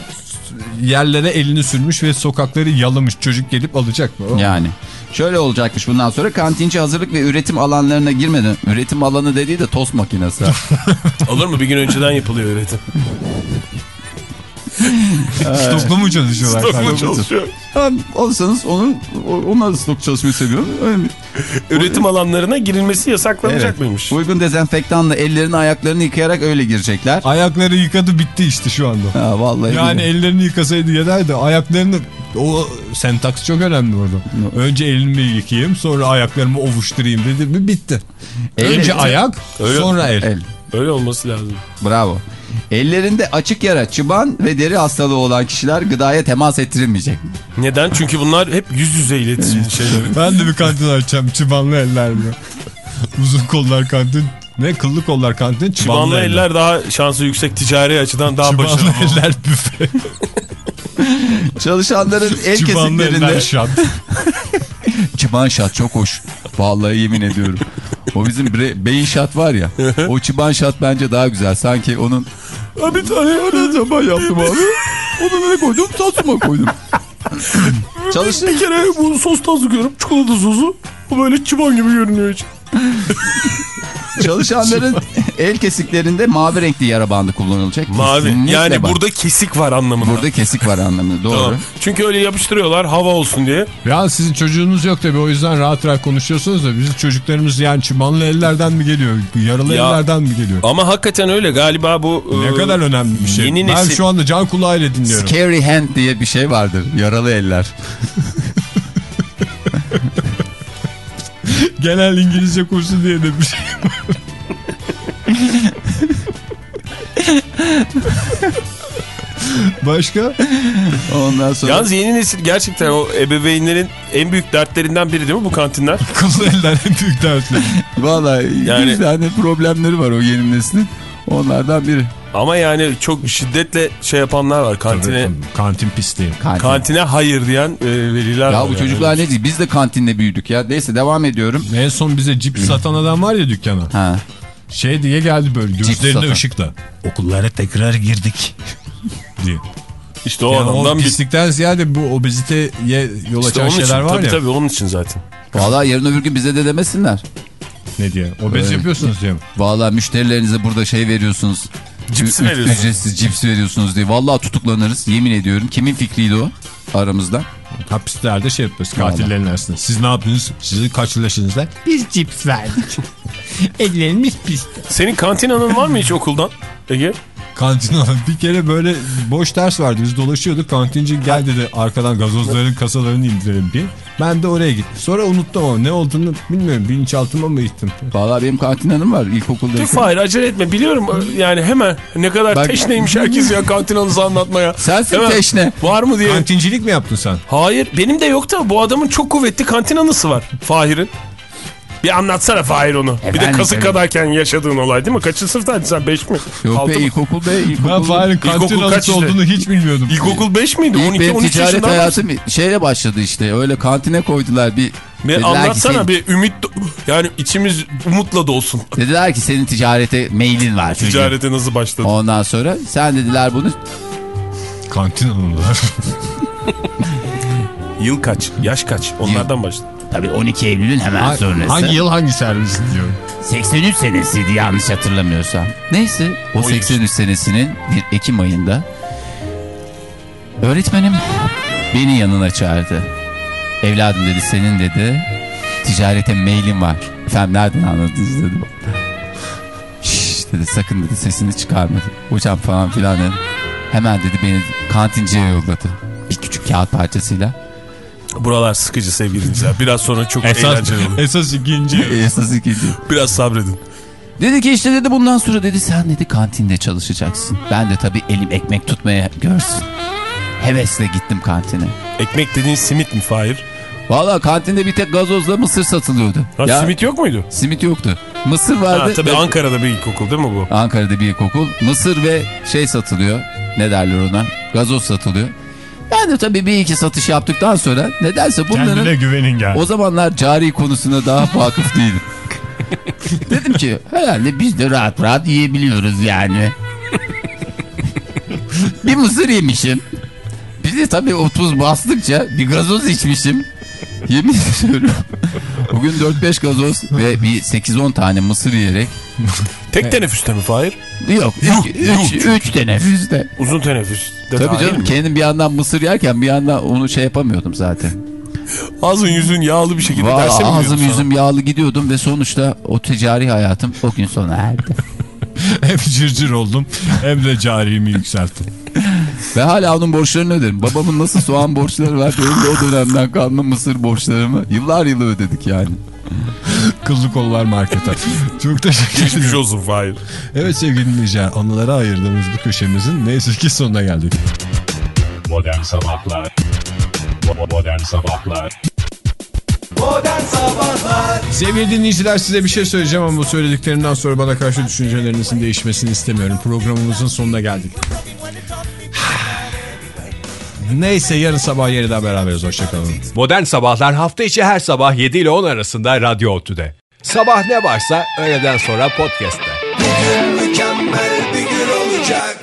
yerlere elini sürmüş ve sokakları yalamış çocuk gelip alacak mı? O- Yani. Şöyle olacakmış bundan sonra kantinci hazırlık ve üretim alanlarına girmeden. Üretim alanı dediği de tost makinesi. *laughs* Olur mu? Bir gün önceden yapılıyor üretim. *laughs* Stoklu mu çalışıyorlar? Stoklu çalışıyor. Ha, olsanız onu, ona stok çalışmayı seviyorum. Üretim alanlarına girilmesi yasaklanacak Evet. mıymış? Uygun dezenfektanla ellerini ayaklarını yıkayarak öyle girecekler. Ayakları yıkadı bitti işte şu anda. Ha, vallahi Yani billahi. ellerini yıkasaydı yeterdi. Ayaklarını o sentaks çok önemli orada. Önce elimi yıkayayım sonra ayaklarımı ovuşturayım dedi mi bitti. El- Önce ayak Öyle- sonra el. El. Öyle olması lazım. Bravo. Ellerinde açık yara, çıban ve deri hastalığı olan kişiler gıdaya temas ettirilmeyecek. Neden? Çünkü bunlar hep yüz yüze iletişim şeyleri. *laughs* Ben de bir kantin açacağım çıbanlı ellerle. Uzun kollar kantin. Ne kıllı kollar kantin çıbanlı, Çıbanlı eller daha şansı yüksek ticari açıdan daha Çıbanlı başarılı. eller *laughs* büfe. Çalışanların el Çıbanlı eller kesiklerinde... şat. *laughs* Çıban şat çok hoş. Vallahi yemin ediyorum. O bizim bre- beyin şat var ya. O çıban şat bence daha güzel. Sanki onun... Ha, bir tane öyle zaman yaptım abi. Onu ne koydum? Sosuma koydum. Çalıştı. Bir kere bu sostan sıkıyorum. Çikolata sosu. O böyle çıban gibi görünüyor hiç. Çalışanların *laughs* el kesiklerinde mavi renkli yara bandı kullanılacak. Mavi. Kesinlikle Yani bak. burada kesik var anlamında. Burada kesik var anlamında. Doğru. Tamam. Çünkü öyle yapıştırıyorlar hava olsun diye. Ya sizin çocuğunuz yok tabii o yüzden rahat rahat konuşuyorsunuz da bizim çocuklarımız yani çıbanlı ellerden mi geliyor? Yaralı Ya- ellerden mi geliyor? Ama hakikaten öyle galiba bu... Ne e, kadar önemli bir şey. Yeni ben nesil... şu anda can kulağıyla dinliyorum. Scary hand diye bir şey vardır. Yaralı eller. *laughs* Genel İngilizce kursu diye de bir şey var. Başka? Ondan sonra... Yalnız yeni nesil gerçekten o ebeveynlerin en büyük dertlerinden biri değil mi bu kantinler? *laughs* Kıllı eller en büyük dertleri. Vallahi Yani- bir tane problemleri var o yeni neslin. Onlardan biri. Ama yani çok şiddetle şey yapanlar var kantine. Kantin pisliği. Kantin. Kantine hayır diyen e, veliler var. Ya bu yani. çocuklar ne diyor? Biz de kantinle büyüdük ya. Neyse devam ediyorum. En son bize cips satan adam var ya dükkana. Ha. Şey diye geldi böyle gözlerinde satan. ışıkla. Okullara tekrar girdik. *laughs* diye. İşte o Yani o adamdan bir... pislikten ziyade bu obeziteye yol İşte açan onun için, şeyler var tabii ya. tabii onun için zaten. Vallahi yarın öbür gün bize de demesinler. Ne diye? Obez Öyle. yapıyorsunuz diye mi? Vallahi müşterilerinize burada şey veriyorsunuz. Cips veriyorsunuz. Ücretsiz cips veriyorsunuz diye. Vallahi tutuklanırız. Yemin ediyorum. Kimin fikriydi o aramızda? Hapislerde şey yapıyoruz katillerin arasında. Siz ne yapıyorsunuz? Sizin kaç yaşınızda? Biz cips verdik. *laughs* Ellerimiz pis. Senin kantin anın var mı hiç okuldan? Ege? Kantin alan bir kere böyle boş ders vardı. Biz dolaşıyorduk. Kantinci gel dedi arkadan gazozların kasalarını indirelim diye. Ben de oraya gittim. Sonra unuttum ama ne olduğunu bilmiyorum. Bilinçaltıma mı gittim? Vallahi benim kantin hanım var ilkokulda. Dur Fahir acele etme biliyorum yani hemen ne kadar Bak- teşneymiş herkes ya kantin anısı anlatmaya. Sensin Hemen teşne. Var mı diye. Kantincilik mi yaptın sen? Hayır benim de yok da bu adamın çok kuvvetli kantin anısı var Fahir'in. Bir anlatsana Fahir onu. bir de Efendim, kasıkadayken yaşadığın olay değil mi? Kaçıncı sınıftaydın sen? 5 mi? Yok Altı be mı? ilkokul be ilkokul. Ben Fahir'in kantin olduğunu hiç bilmiyordum. İlkokul 5 miydi? İlk benim 12-13 ticaret yaşında hayatım şeyle başladı işte. Öyle kantine koydular bir. Bir anlatsana senin- bir ümit yani içimiz umutla dolsun. Dediler ki senin ticarete mailin var çocuğum. Ticarete nasıl başladı? Ondan sonra sen dediler bunu Kantin alındılar. *laughs* Yıl kaç? Yaş kaç? Onlardan başladı. Tabii 12 Eylül'ün hemen Ha- sonrası. hangi yıl hangi servis diyor. 83 senesiydi yanlış hatırlamıyorsam. Neyse o Oymuş. 83 senesinin bir Ekim ayında öğretmenim beni yanına çağırdı. Evladım dedi senin dedi ticarete mailin var. Efendim nereden anladınız dedi. Şşş dedi sakın dedi sesini çıkarma. dedi. Hocam falan filan dedi. Hemen dedi beni kantinciye yolladı. Bir küçük kağıt parçasıyla. Buralar sıkıcı sevgili dinleyiciler. Biraz sonra çok Esas, eğlenceli olur. esas ikinci. Esas ikinci. Biraz sabredin. Dedi ki işte dedi bundan sonra dedi sen dedi kantinde çalışacaksın. Ben de tabii elim ekmek tutmaya görsün. Hevesle gittim kantine. Ekmek dediğin simit mi Fahir? Valla kantinde bir tek gazozla mısır satılıyordu. Ha, Ya, simit yok muydu? simit yoktu. Mısır vardı. Ha, tabii ve- Ankara'da bir ilkokul değil mi bu? Ankara'da bir ilkokul. Mısır ve şey satılıyor. Ne derler ona? Gazoz satılıyor. Ben de tabii bir iki satış yaptıktan sonra nedense bunların Kendine güvenin geldi. o zamanlar cari konusuna daha vakıf değilim. *laughs* Dedim ki herhalde biz de rahat rahat yiyebiliyoruz yani. bir mısır yemişim. Bir de tabii 30 bastıkça bir gazoz içmişim. Yemin ediyorum. Bugün 4-5 gazoz ve bir 8-10 tane mısır yiyerek Tek teneffüste mi Fahir? Yok. 3 teneffüste. Uzun teneffüs. de Tabii canım mi? kendim bir yandan mısır yerken bir yandan onu şey yapamıyordum zaten. Ağzın yüzün yağlı bir şekilde Vallahi derse mi ağzım gidiyordun yüzüm yağlı gidiyordum ve sonuçta o ticari hayatım o gün sona erdi. *laughs* Hem cırcır oldum hem de carimi yükselttim. ve hala onun borçlarını öderim. Babamın nasıl soğan borçları var benim de o dönemden kalma mısır borçlarımı yıllar yılı ödedik yani. *laughs* Kıllı kollar markete. Çok teşekkür Geçmiş ederim. olsun Fahir. Evet sevgili dinleyiciler anılara ayırdığımız bu köşemizin neyse ki sonuna geldik. Modern Sabahlar Modern Sabahlar Sevgili dinleyiciler size bir şey söyleyeceğim ama bu söylediklerimden sonra bana karşı düşüncelerinizin değişmesini istemiyorum. Programımızın sonuna geldik. Neyse yarın sabah yeniden beraberiz. Hoşçakalın. Modern Sabahlar hafta içi her sabah 7 ile 10 arasında Radyo Otü'de. Sabah ne varsa öğleden sonra podcast'te. Mükemmel bir gün olacak.